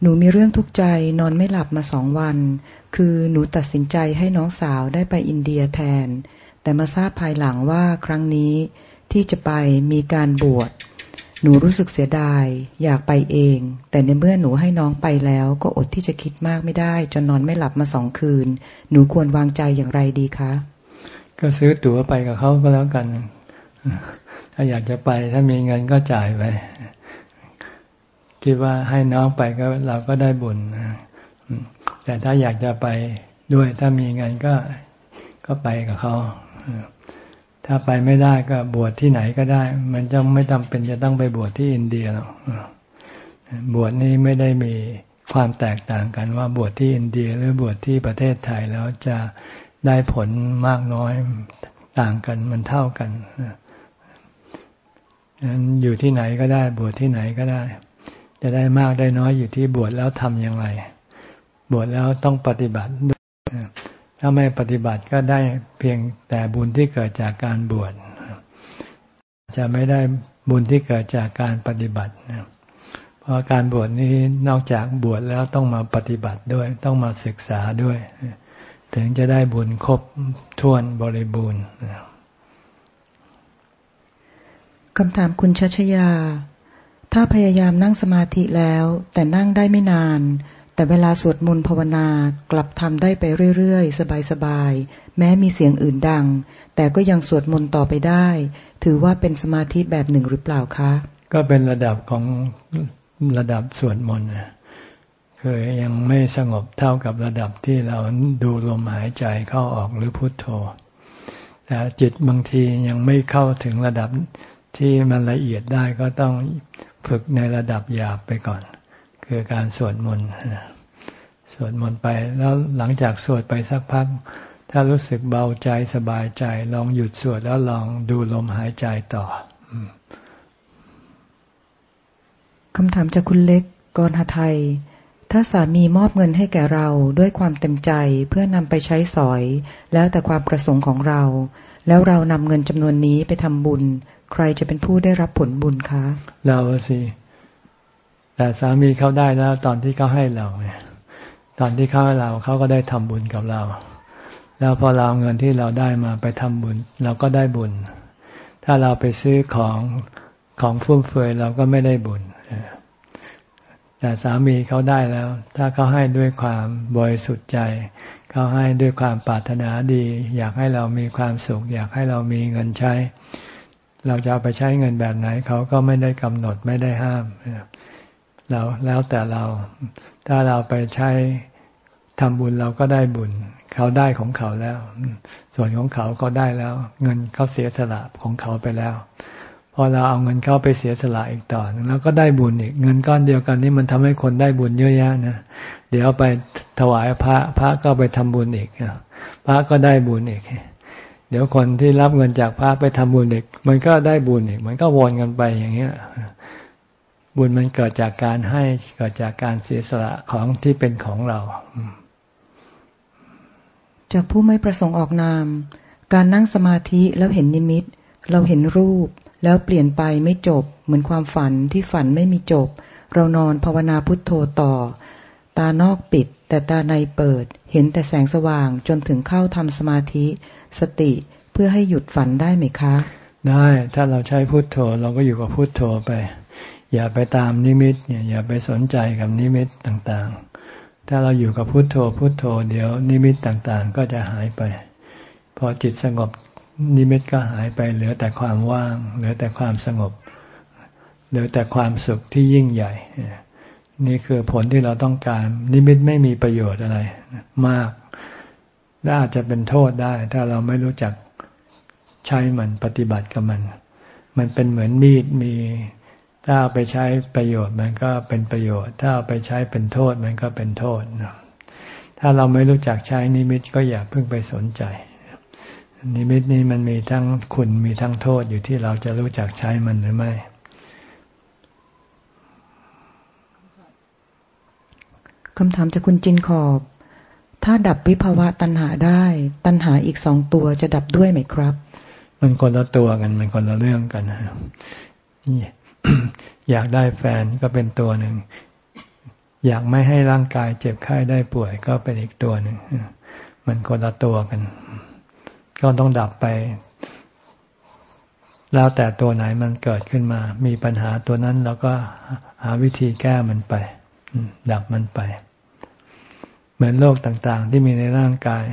หนูมีเรื่องทุกข์ใจนอนไม่หลับมาสองวัน คือหนูตัดสินใจให้น้องสาวได้ไปอินเดียแทน แต่มาทราบภายหลังว่าครั้งนี้ที่จะไปมีการบวชหนูรู้สึกเสียดาย อยากไปเอง แต่ในเมื่อหนูให้น้องไปแล้ว ก็อดที่จะคิดมากไม่ได้ จนนอนไม่หลับมาสองคืน หนูควรวางใจอย่างไรดีคะ ก็ซื้อตั๋วไปกับเขาก็แล้วกัน ถ้าอยากจะไปถ้ามีเงินก็จ่ายไปคิดว่าให้น้องไปก็เราก็ได้บุญแต่ถ้าอยากจะไปด้วย ถ้ามีเงินก็ก็ไปกับเขาถ้าไปไม่ได้ก็บวชที่ไหนก็ได้ มันจะไม่จาเป็นจะต้องไปบวชที่อินเดียหรอกบวชนี้ไม่ได้มีความแตกต่างกันว่าบวชที่อินเดีย หรือบวชที่ประเทศไทยแล้วจะได้ผลมากน้อยต่างกันมันเท่ากัน นั้นอยู่ที่ไหนก็ได้บวชที่ไหนก็ได้ จะได้มากได้น้อยอยู่ที่บวชแล้วทำอย่างไร บวชแล้วต้องปฏิบัติถ้าไม่ปฏิบัติก็ได้เพียงแต่บุญที่เกิดจากการบวชจะไม่ได้บุญที่เกิดจากการปฏิบัติเพราะการบวชนี้นอกจากบวชแล้วต้องมาปฏิบัติด้วย ต้องมาศึกษาด้วย ถึงจะได้บุญครบถ้วนบริบูรณ์ คำถามคุณชัชยา ถ้าพยายามนั่งสมาธิแล้ว แต่นั่งได้ไม่นาน แต่เวลาสวดมนต์ภาวนากลับทำได้ไปเรื่อยๆ สบายๆ แม้มีเสียงอื่นดัง แต่ก็ยังสวดมนต์ต่อไปได้ ถือว่าเป็นสมาธิแบบหนึ่งหรือเปล่าคะ ก็เป็นระดับของระดับสวดมนต์คือยังไม่สงบเท่ากับระดับที่เราดูลมหายใจเข้าออกหรือพุทโธแต่จิตบางทียังไม่เข้าถึงระดับ ที่มันละเอียดได้ก็ต้องฝึกในระดับหยาบไปก่อน คือการสวดมนต์สวดมนต์ไปแล้วหลังจากสวดไปสักพัก ถ้ารู้สึกเบาใจสบายใจ ลองหยุดสวดแล้วลองดูลมหายใจต่อคำถามจากคุณเล็กกรหไทย ถ้าสามีมอบเงินให้แก่เราด้วยความเต็มใจเพื่อนำไปใช้สอย แล้วแต่ความประสงค์ของเรา แล้วเรานำเงินจำนวนนี้ไปทำบุญ ใครจะเป็นผู้ได้รับผลบุญคะ เราสิ แต่สามีเขาได้แล้วตอนที่เขาให้เราตอนที่เขาให้เราเขาก็ได้ทำบุญกับเรา แล้วพอเราเงินที่เราได้มาไปทำบุญ เราก็ได้บุญ ถ้าเราไปซื้อของของฟุ่มเฟือยเราก็ไม่ได้บุญแต่สามีเขาได้แล้ว ถ้าเขาให้ด้วยความบริสุทธิ์ใจ เขาให้ด้วยความปรารถนาดี อยากให้เรามีความสุข อยากให้เรามีเงินใช้ เราจะเอาไปใช้เงินแบบไหนเขาก็ไม่ได้กำหนดไม่ได้ห้ามเราแล้วแต่เรา ถ้าเราไปใช้ทำบุญเราก็ได้บุญ เขาได้ของเขาแล้ว ส่วนของเขาก็ได้แล้ว เงินเขาเสียสละของเขาไปแล้ว พอเราเอาเงินเข้าไปเสียสละอีกต่อแล้วก็ได้บุญอีกเงินก้อนเดียวกันนี่มันทำให้คนได้บุญเยอะแยะนะเดี๋ยวไปถวายพระพระก็ไปทำบุญอีกพระก็ได้บุญอีก เดี๋ยวคนที่รับเงินจากพระไปทำบุญอีกมันก็ได้บุญอีกมันก็วนกันไปอย่างเงี้ยบุญมันเกิดจากการให้เกิดจากการเสียสละของที่เป็นของเรา จากผู้ไม่ประสงค์ออกนาม การนั่งสมาธิแล้วเห็นนิมิต เราเห็นรูป แล้วเปลี่ยนไปไม่จบ เหมือนความฝันที่ฝันไม่มีจบ เรานอนภาวนาพุทโธต่อ ตานอกปิด แต่ตาในเปิด เห็นแต่แสงสว่างจนถึงเข้าทำสมาธิ สติเพื่อให้หยุดฝันได้ไหมคะ ได้ถ้าเราใช้พุทโธเราก็อยู่กับพุทโธไป อย่าไปตามนิมิตเนี่ยอย่าไปสนใจกับนิมิตต่างๆ ถ้าเราอยู่กับพุทโธพุทโธ เดี๋ยวนิมิตต่างๆ ก็จะหายไป พอจิตสงบนิมิตก็หายไปเหลือแต่ความว่าง เหลือแต่ความสงบ เหลือแต่ความสุขที่ยิ่งใหญ่ นี่คือผลที่เราต้องการ นิมิตไม่มีประโยชน์อะไร มาก และอาจจะเป็นโทษได้ ถ้าเราไม่รู้จักใช้มันปฏิบัติกับมัน มันเป็นเหมือนมีดมี ถ้าเอาไปใช้ประโยชน์มันก็เป็นประโยชน์ ถ้าเอาไปใช้เป็นโทษมันก็เป็นโทษ ถ้าเราไม่รู้จักใช้นิมิตก็อย่าเพิ่งไปสนใจ นิมิตนี้มันมีทั้งคุณมีทั้งโทษอยู่ที่เราจะรู้จักใช้มันหรือไม่คำถามจากคุณจินขอบ ถ้าดับวิภาวะตัณหาได้ ตัณหาอีกสองตัวจะดับด้วยไหมครับ มันคนละตัวกัน มันคนละเรื่องกันนะอยากได้แฟนก็เป็นตัวหนึ่ง อยากไม่ให้ร่างกายเจ็บไข้ได้ป่วยก็เป็นอีกตัวหนึ่ง มันคนละตัวกัน ก็ต้องดับไป แล้วแต่ตัวไหนมันเกิดขึ้นมา มีปัญหาตัวนั้นเราก็หาวิธีแก้มันไป ดับมันไป เหมือนโรคต่างๆ ที่มีในร่างกาย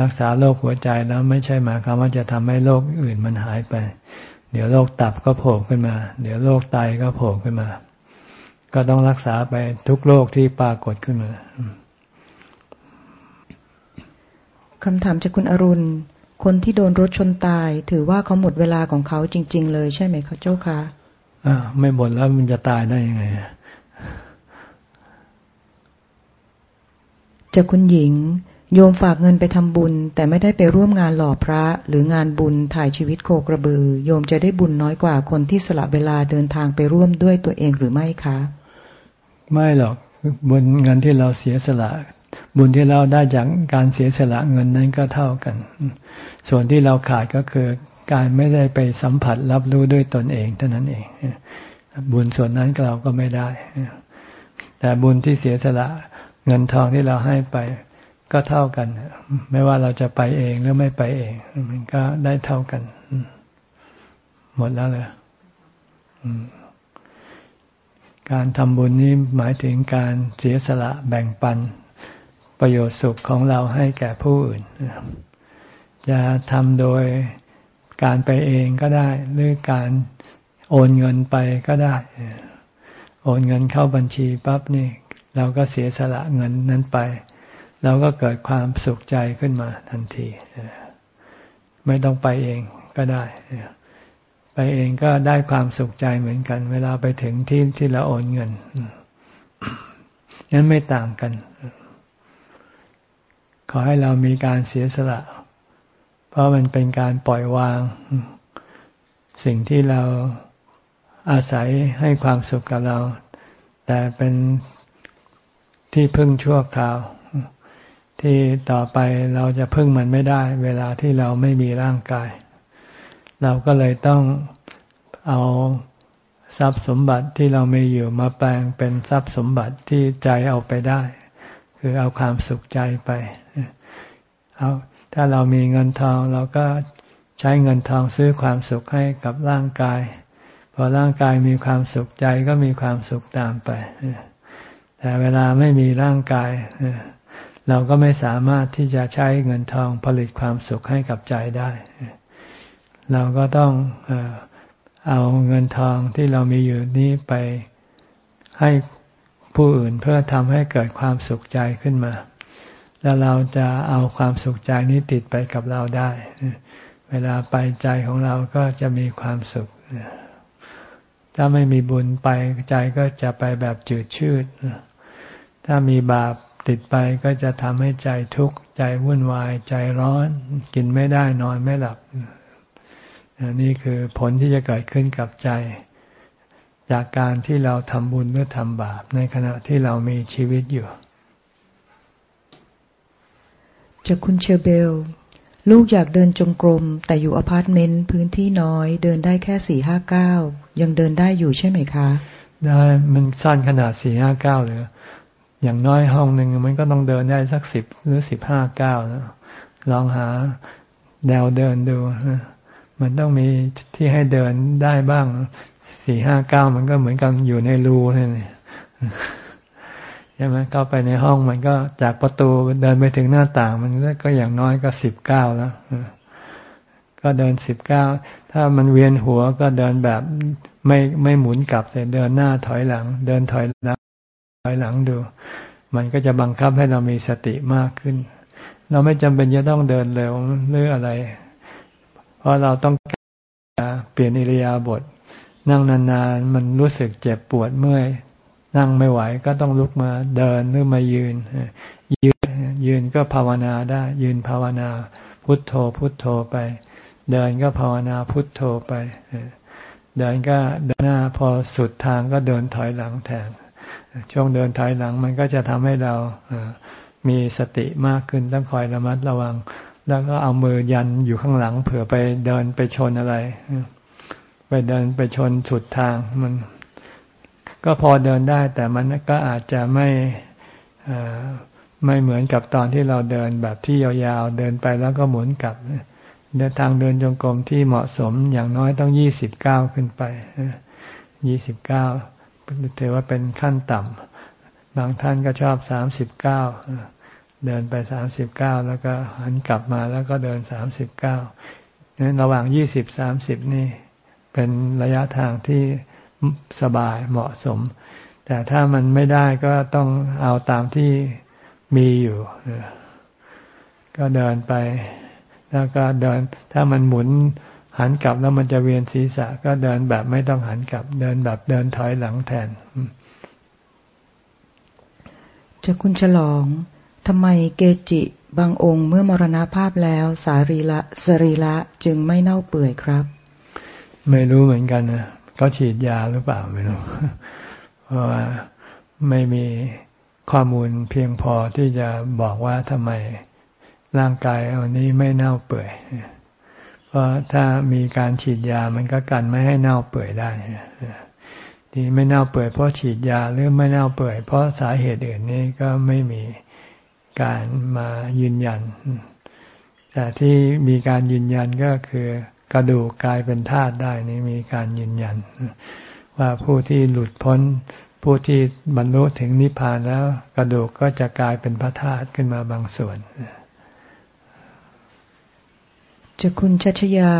รักษาโรคหัวใจแล้วไม่ใช่หมายความว่าจะทำให้โรคอื่นมันหายไป เดี๋ยวโรคตับก็โผล่ขึ้นมา เดี๋ยวโรคไตก็โผล่ขึ้นมา ก็ต้องรักษาไปทุกโรคที่ปรากฏขึ้นมาคำถามจากคุณอรุณ คนที่โดนรถชนตาย ถือว่าเขาหมดเวลาของเขาจริง ๆ เลยใช่ไหมคะเจ้าคะอ่าไม่หมดแล้วมันจะตายได้ยังไง จากคุณหญิง โยมฝากเงินไปทำบุญ แต่ไม่ได้ไปร่วมงานหล่อพระ หรืองานบุญถ่ายชีวิตโคกระบือ โยมจะได้บุญน้อยกว่าคนที่สละเวลาเดินทางไปร่วมด้วยตัวเองหรือไม่คะ ไม่หรอกบุญเงินที่เราเสียสละ บุญที่เราได้จากการเสียสละเงินนั้นก็เท่ากัน ส่วนที่เราขาดก็คือการไม่ได้ไปสัมผัสรับรู้ด้วยตนเองเท่านั้นเอง บุญส่วนนั้นเราก็ไม่ได้ แต่บุญที่เสียสละ เงินทองที่เราให้ไปก็เท่ากัน ไม่ว่าเราจะไปเองหรือไม่ไปเอง มันก็ได้เท่ากัน หมดแล้วเลยการทำบุญนี้หมายถึงการเสียสละแบ่งปัน ประโยชน์สุขของเราให้แก่ผู้อื่นจะทำโดยการไปเองก็ได้ หรือการโอนเงินไปก็ได้ โอนเงินเข้าบัญชีปั๊บนี่ เราก็เสียสละเงินนั้นไป เราก็เกิดความสุขใจขึ้นมาทันทีไม่ต้องไปเองก็ได้ไปเองก็ได้ความสุขใจเหมือนกัน เวลาไปถึงที่ที่เราโอนเงินนั้นไม่ต่างกัน ขอให้เรามีการเสียสละ เพราะมันเป็นการปล่อยวาง สิ่งที่เราอาศัยให้ความสุขกับเรา แต่เป็น ที่พึ่งชั่วคราว ที่ต่อไปเราจะพึ่งมันไม่ได้ เวลาที่เราไม่มีร่างกาย เราก็เลยต้องเอาทรัพย์สมบัติที่เรามีอยู่มาแปลงเป็นทรัพย์สมบัติที่ใจเอาไปได้ คือเอาความสุขใจไปเอาถ้าเรามีเงินทองเราก็ใช้เงินทองซื้อความสุขให้กับร่างกาย พอร่างกายมีความสุขใจก็มีความสุขตามไป แต่เวลาไม่มีร่างกาย เราก็ไม่สามารถที่จะใช้เงินทองผลิตความสุขให้กับใจได้ เราก็ต้องเอาเงินทองที่เรามีอยู่นี้ไปให้ผู้อื่นเพื่อทำให้เกิดความสุขใจขึ้นมา แล้วเราจะเอาความสุขใจนี้ติดไปกับเราได้ เวลาไปใจของเราก็จะมีความสุข ถ้าไม่มีบุญไปใจก็จะไปแบบจืดชืด ถ้ามีบาปติดไปก็จะทำให้ใจทุกข์ใจวุ่นวาย ใจร้อน กินไม่ได้นอนไม่หลับนี่คือผลที่จะเกิดขึ้นกับใจ จากการที่เราทำบุญหรือทำบาป ในขณะที่เรามีชีวิตอยู่ จากคุณเชอเบล ลูกอยากเดินจงกรม แต่อยู่อพาร์ตเมนต์พื้นที่น้อยเดินได้แค่สี่ห้าก้าวยังเดินได้อยู่ใช่ไหมคะ ได้มันสั้นขนาดสี่ห้าก้าวเลย อย่างน้อยห้องหนึ่งมันก็ต้องเดินได้สักสิบหรือสิบห้าก้าวแล้วลองหาแนวเดินดูมันต้องมีที่ให้เดินได้บ้างสี่ห้าก้าวมันก็เหมือนกันอยู่ในรูนี่ใช่ไหมเข้าไปในห้องมันก็จากประตูเดินไปถึงหน้าต่าง มันก็อย่างน้อยก็สิบเก้าแล้วก็เดินสิบเก้าถ้ามันเวียนหัวก็เดินแบบไม่ไม่หมุนกลับแต่เดินหน้าถอยหลัง เดินถอยหลัง ถอยหลังดู มันก็จะบังคับให้เรามีสติมากขึ้น เราไม่จำเป็นจะต้องเดินเร็วหรืออะไร เพราะเราต้องเปลี่ยนอิริยาบถนั่งนานๆ มันรู้สึกเจ็บปวดเมื่อย นั่งไม่ไหวก็ต้องลุกมาเดินหรือมายืน ยืนยืนก็ภาวนาได้ ยืนภาวนา พุทโธพุทโธไป เดินก็ภาวนาพุทโธไป เดินก็เดินหน้าพอสุดทางก็เดินถอยหลังแทน ช่วงเดินถอยหลังมันก็จะทำให้เรามีสติมากขึ้นต้องคอยระมัดระวัง แล้วก็เอามือยันอยู่ข้างหลัง เผื่อไปเดินไปชนอะไร ไปเดินไปชนสุดทางมัน ก็พอเดินได้แต่มันก็อาจจะไม่ไม่เหมือนกับตอนที่เราเดินแบบที่ยาวๆ เดินไปแล้วก็หมุนกลับเดินทางเดินจงกรมที่เหมาะสมอย่างน้อยต้องยี่สิบเก้าขึ้นไปยี่สิบเก้า ถือว่าเป็นขั้นต่ำบางท่านก็ชอบสามสิบเก้าเดินไปสามสิบเก้าแล้วก็หันกลับมาแล้วก็เดินสามสิบเก้านั้นระหว่างยี่สิบสามสิบนี่ เป็นระยะทางที่สบายเหมาะสม แต่ถ้ามันไม่ได้ก็ต้องเอาตามที่มีอยู่ ก็เดินไป แล้วก็เดิน ถ้ามันหมุน หันกลับแล้วมันจะเวียนศีรษะก็เดินแบบไม่ต้องหันกลับ เดินแบบเดินถอยหลังแทนจะคุณฉลองทำไมเกจิบางองค์เมื่อมรณภาพแล้วสารีละสรีละจึงไม่เน่าเปื่อยครับ ไม่รู้เหมือนกันนะเขาฉีดยาหรือเปล่าไม่รู้เพราะว่าไม่มีข้อมูลเพียงพอที่จะบอกว่าทำไมร่างกายอันนี้ไม่เน่าเปื่อย เพราะถ้ามีการฉีดยามันก็กันไม่ให้เน่าเปื่อยได้ที่ไม่เน่าเปื่อยเพราะฉีดยาหรือไม่เน่าเปื่อย เพราะสาเหตุอื่นนี้ก็ไม่มีการมายืนยัน แต่ที่มีการยืนยันก็คือกระดูกกลายเป็นธาตุได้นี่มีการยืนยัน ว่าผู้ที่หลุดพ้น ผู้ที่บรรลุถึงนิพพานแล้ว กระดูกก็จะกลายเป็นพระธาตุขึ้นมาบางส่วน จะคุณชัชยา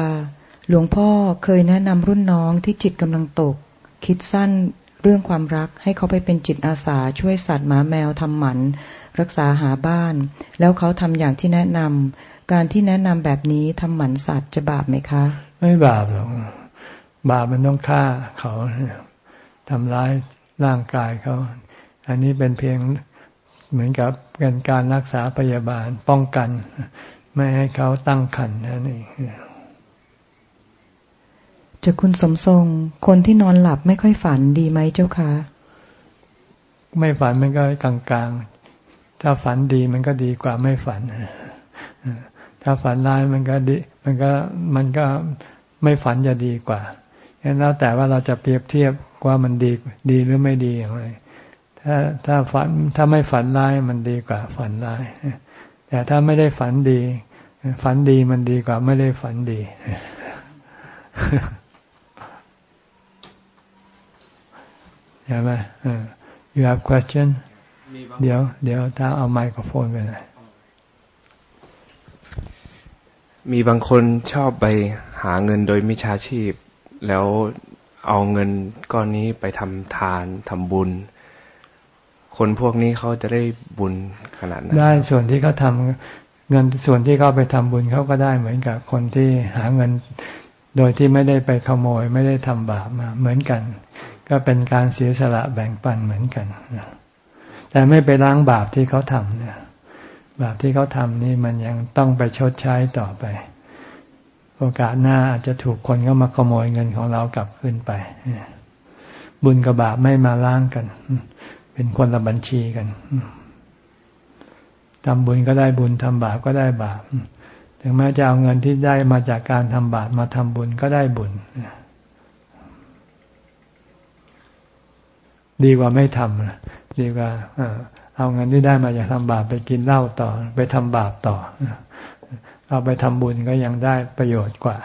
หลวงพ่อเคยแนะนำรุ่นน้องที่จิตกำลังตก คิดสั้นเรื่องความรักให้เขาไปเป็นจิตอาสาช่วยสัตว์หมาแมวทำหมัน รักษาหาบ้าน แล้วเขาทำอย่างที่แนะนำการที่แนะนำแบบนี้ทำหมันสัตว์จะบาปไหมคะ ไม่บาปหรอกบาปมันต้องฆ่าเขาทำร้ายร่างกายเขา อันนี้เป็นเพียงเหมือนกับเป็นการรักษาพยาบาลป้องกัน ไม่ให้เขาตั้งขันนั่นเองจะคุณสมทรง คนที่นอนหลับไม่ค่อยฝันดีไหมเจ้าคะ ไม่ฝันมันก็กลางๆ ถ้าฝันดีมันก็ดีกว่าไม่ฝัน ถ้าฝันร้ายมันก็ดี มันก็มันก็ไม่ฝันจะดีกว่าฉะนั้นแล้วแต่ว่าเราจะเปรียบเทียบว่ามันดีดีหรือไม่ดีอย่างไร ถ้าถ้าฝันถ้าไม่ฝันร้ายมันดีกว่าฝันร้าย แต่ถ้าไม่ได้ฝันดี ฝันดีมันดีกว่าไม่ได้ฝันดี ใช่ไหม you have question เดี๋ยว เดี๋ยวถ้าเอาไมโครโฟนไปเลยมีบางคนชอบไปหาเงินโดยมิชาชีพ แล้วเอาเงินก้อนนี้ไปทำทานทำบุญ คนพวกนี้เขาจะได้บุญขนาดนั้นได้ส่วนที่เขาทาเงินส่วนที่เขาไปทำบุญเขาก็ได้เหมือนกับคนที่หาเงินโดยที่ไม่ได้ไปขโมย ไม่ได้ทำบาปมาเหมือนกัน ก็เป็นการเสียสละแบ่งปันเหมือนกันแต่ไม่ไปล้างบาปที่เขาทำเนี่ยบาปที่เขาทำนี่มันยังต้องไปชดใช้ต่อไป โอกาสหน้าอาจจะถูกคนเข้ามาขโมยเงินของเรากลับขึ้นไป บุญกับบาปไม่มาล้างกัน เป็นคนละบัญชีกันทำบุญก็ได้บุญทำบาปก็ได้บาปถึงแม้จะเอาเงินที่ได้มาจากการทำบาปมาทำบุญก็ได้บุญ ดีกว่าไม่ทำดีกว่าเอาเงินที่ได้มาจากทำบาปไปกินเหล้าต่อ ไปทำบาปต่อ เอาไปทำบุญก็ยังได้ประโยชน์กว่า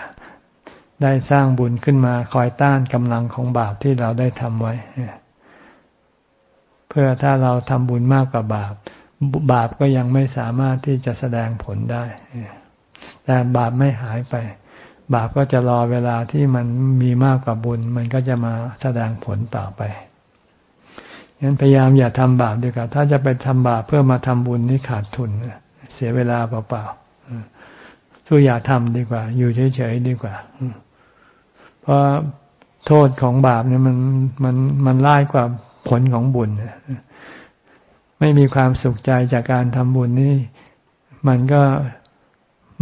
ได้สร้างบุญขึ้นมาคอยต้านกำลังของบาปที่เราได้ทำไว้ พื่อถ้าเราทำบุญมากกว่าบาป บาปก็ยังไม่สามารถที่จะแสดงผลได้ แต่บาปไม่หายไป บาปก็จะรอเวลาที่มันมีมากกว่าบุญ มันก็จะมาแสดงผลต่อไปงั้นพยายามอย่าทำบาปดีกว่าถ้าจะไปทำบาปเพื่อมาทำบุญนี่ขาดทุน เสียเวลาเปล่าๆสู้อย่าทำดีกว่า อยู่เฉยๆดีกว่า เพราะโทษของบาปเนี่ยมันมันมันร้ายกว่า ผลของบุญ ไม่มีความสุขใจจากการทำบุญนี่ มันก็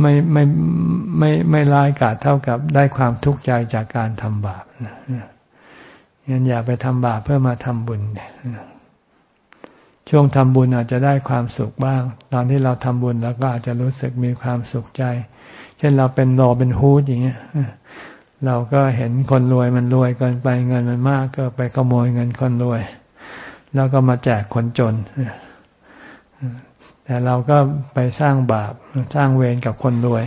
ไม่ไม่ไม่ไม่ร้ายกาจเท่ากับได้ความทุกข์ใจจากการทำบาปงั้นอย่าไปทำบาปเพื่อมาทำบุญ ช่วงทำบุญอาจจะได้ความสุขบ้าง ตอนที่เราทำบุญแล้วก็อาจจะรู้สึกมีความสุขใจ เช่นเราเป็นโลเป็นฮูดอย่างเงี้ย เราก็เห็นคนรวยมันรวยเกินไปเงินมันมากก็ไปขโมยเงินคนรวย แล้วก็มาแจกคนจน แต่เราก็ไปสร้างบาปสร้างเวรกับคนรวย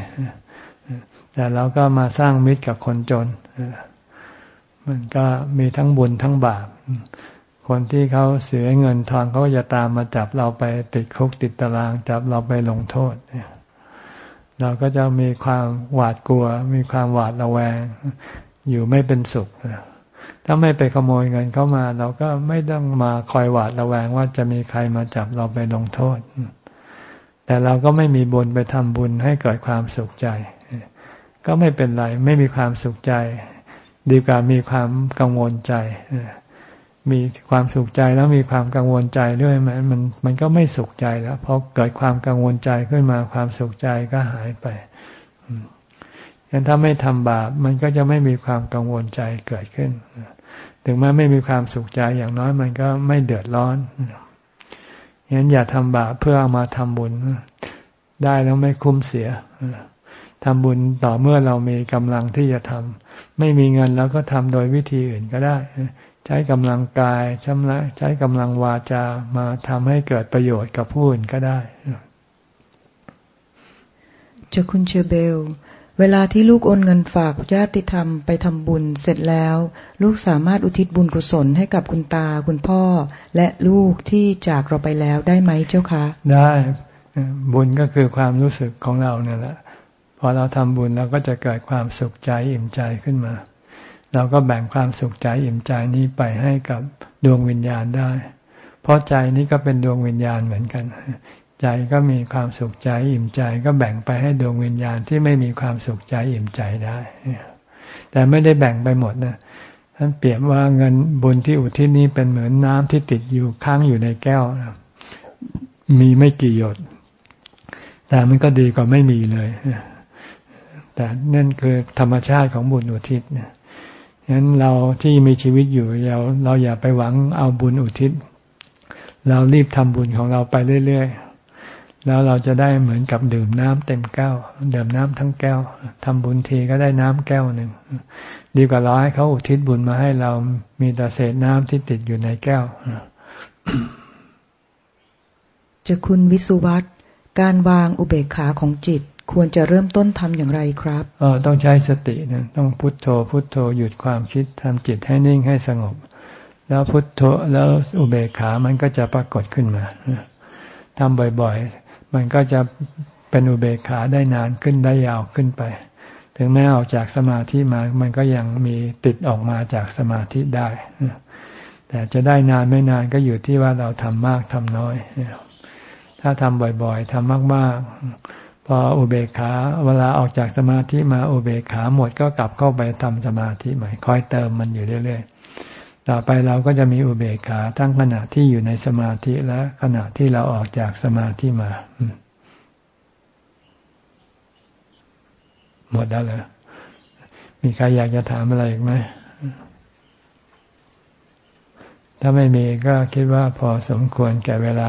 แต่เราก็มาสร้างมิตรกับคนจน มันก็มีทั้งบุญทั้งบาป คนที่เขาเสียเงินทองเขาจะตามมาจับเราไปติดคุกติดตารางจับเราไปลงโทษเเราก็จะมีความหวาดกลัว มีความหวาดระแวง อยู่ไม่เป็นสุข ถ้าไม่ไปขโมยเงินเข้ามา เราก็ไม่ต้องมาคอยหวาดระแวงว่าจะมีใครมาจับเราไปลงโทษ แต่เราก็ไม่มีบุญไปทำบุญให้เกิดความสุขใจ ก็ไม่เป็นไร ไม่มีความสุขใจ ดีกว่ามีความกังวลใจ มีความสุขใจแล้วมีความกังวลใจด้วยมันมันมันก็ไม่สุขใจแล้วเพราะเกิดความกังวลใจขึ้นมาความสุขใจก็หายไปยันถ้าไม่ทำบาปมันก็จะไม่มีความกังวลใจเกิดขึ้น ถึงแม้ไม่มีความสุขใจอย่างน้อยมันก็ไม่เดือดร้อนงั้นอย่าทำบาปเพื่อเอามาทำบุญ ได้แล้วไม่คุ้มเสียทำบุญต่อเมื่อเรามีกำลังที่จะทำไม่มีเงินแล้วก็ทำโดยวิธีอื่นก็ได้ ใช้กำลังกายชำระใช้กำลังวาจามาทำให้เกิดประโยชน์กับผู้อื่นก็ได้เจ้าคุณเชเบล เวลาที่ลูกโอนเงินฝากญาติธรรมไปทำบุญเสร็จแล้ว ลูกสามารถอุทิศบุญกุศลให้กับคุณตาคุณพ่อ และลูกที่จากเราไปแล้วได้ไหมเจ้าคะ ได้บุญก็คือความรู้สึกของเราเนี่ยแหละพอเราทำบุญเราก็จะเกิดความสุขใจอิ่มใจขึ้นมา เราก็แบ่งความสุขใจอิ่มใจนี้ไปให้กับดวงวิญญาณได้ เพราะใจนี้ก็เป็นดวงวิญญาณเหมือนกัน ใจก็มีความสุขใจอิ่มใจ ก็แบ่งไปให้ดวงวิญญาณที่ไม่มีความสุขใจอิ่มใจได้ แต่ไม่ได้แบ่งไปหมดนะท่านเปรียบว่าเงินบุญที่อุทิศนี้เป็นเหมือนน้ำที่ติดอยู่ค้างอยู่ในแก้ว มีไม่กี่หยด แต่มันก็ดีกว่าไม่มีเลย แต่นั่นคือธรรมชาติของบุญอุทิศเนี่ย ฉะนั้นเราที่มีชีวิตอยู่เราเราอย่าไปหวังเอาบุญอุทิศ เรารีบทำบุญของเราไปเรื่อยๆ แล้วเราจะได้เหมือนกับดื่มน้ำเต็มแก้วดื่มน้ำทั้งแก้วทำบุญทีก็ได้น้ำแก้วหนึ่งดีกว่าเราให้เขาอุทิศบุญมาให้เรามีแต่เศษน้ำที่ติดอยู่ในแก้วจะคุณวิสุวัตการวางอุเบกขาของจิต ควรจะเริ่มต้นทำอย่างไรครับออต้องใช้สตินะต้องพุทโธ พุทโธหยุดความคิดทำจิตให้นิ่งให้สงบ แล้วพุทโธแล้วอุเบกขามันก็จะปรากฏขึ้นมาทำบ่อยๆ มันก็จะเป็นอุเบกขาได้นานขึ้นได้ยาวขึ้นไป ถึงแม้ออกจากสมาธิมา มันก็ยังมีติดออกมาจากสมาธิได้ แต่จะได้นานไม่นานก็อยู่ที่ว่าเราทำมากทำน้อย ถ้าทำบ่อยๆทำมากๆ พออุเบกขา เวลาออกจากสมาธิมาอุเบกขาหมดก็กลับเข้าไปทำสมาธิใหม่ คอยเติมมันอยู่เรื่อยๆ ต่อไปเราก็จะมีอุเบกขาทั้งขณะที่อยู่ในสมาธิและขณะที่เราออกจากสมาธิมา หมดแล้วเลยมีใครอยากจะถามอะไรอีกไหม ถ้าไม่มีก็คิดว่าพอสมควรแก่เวลา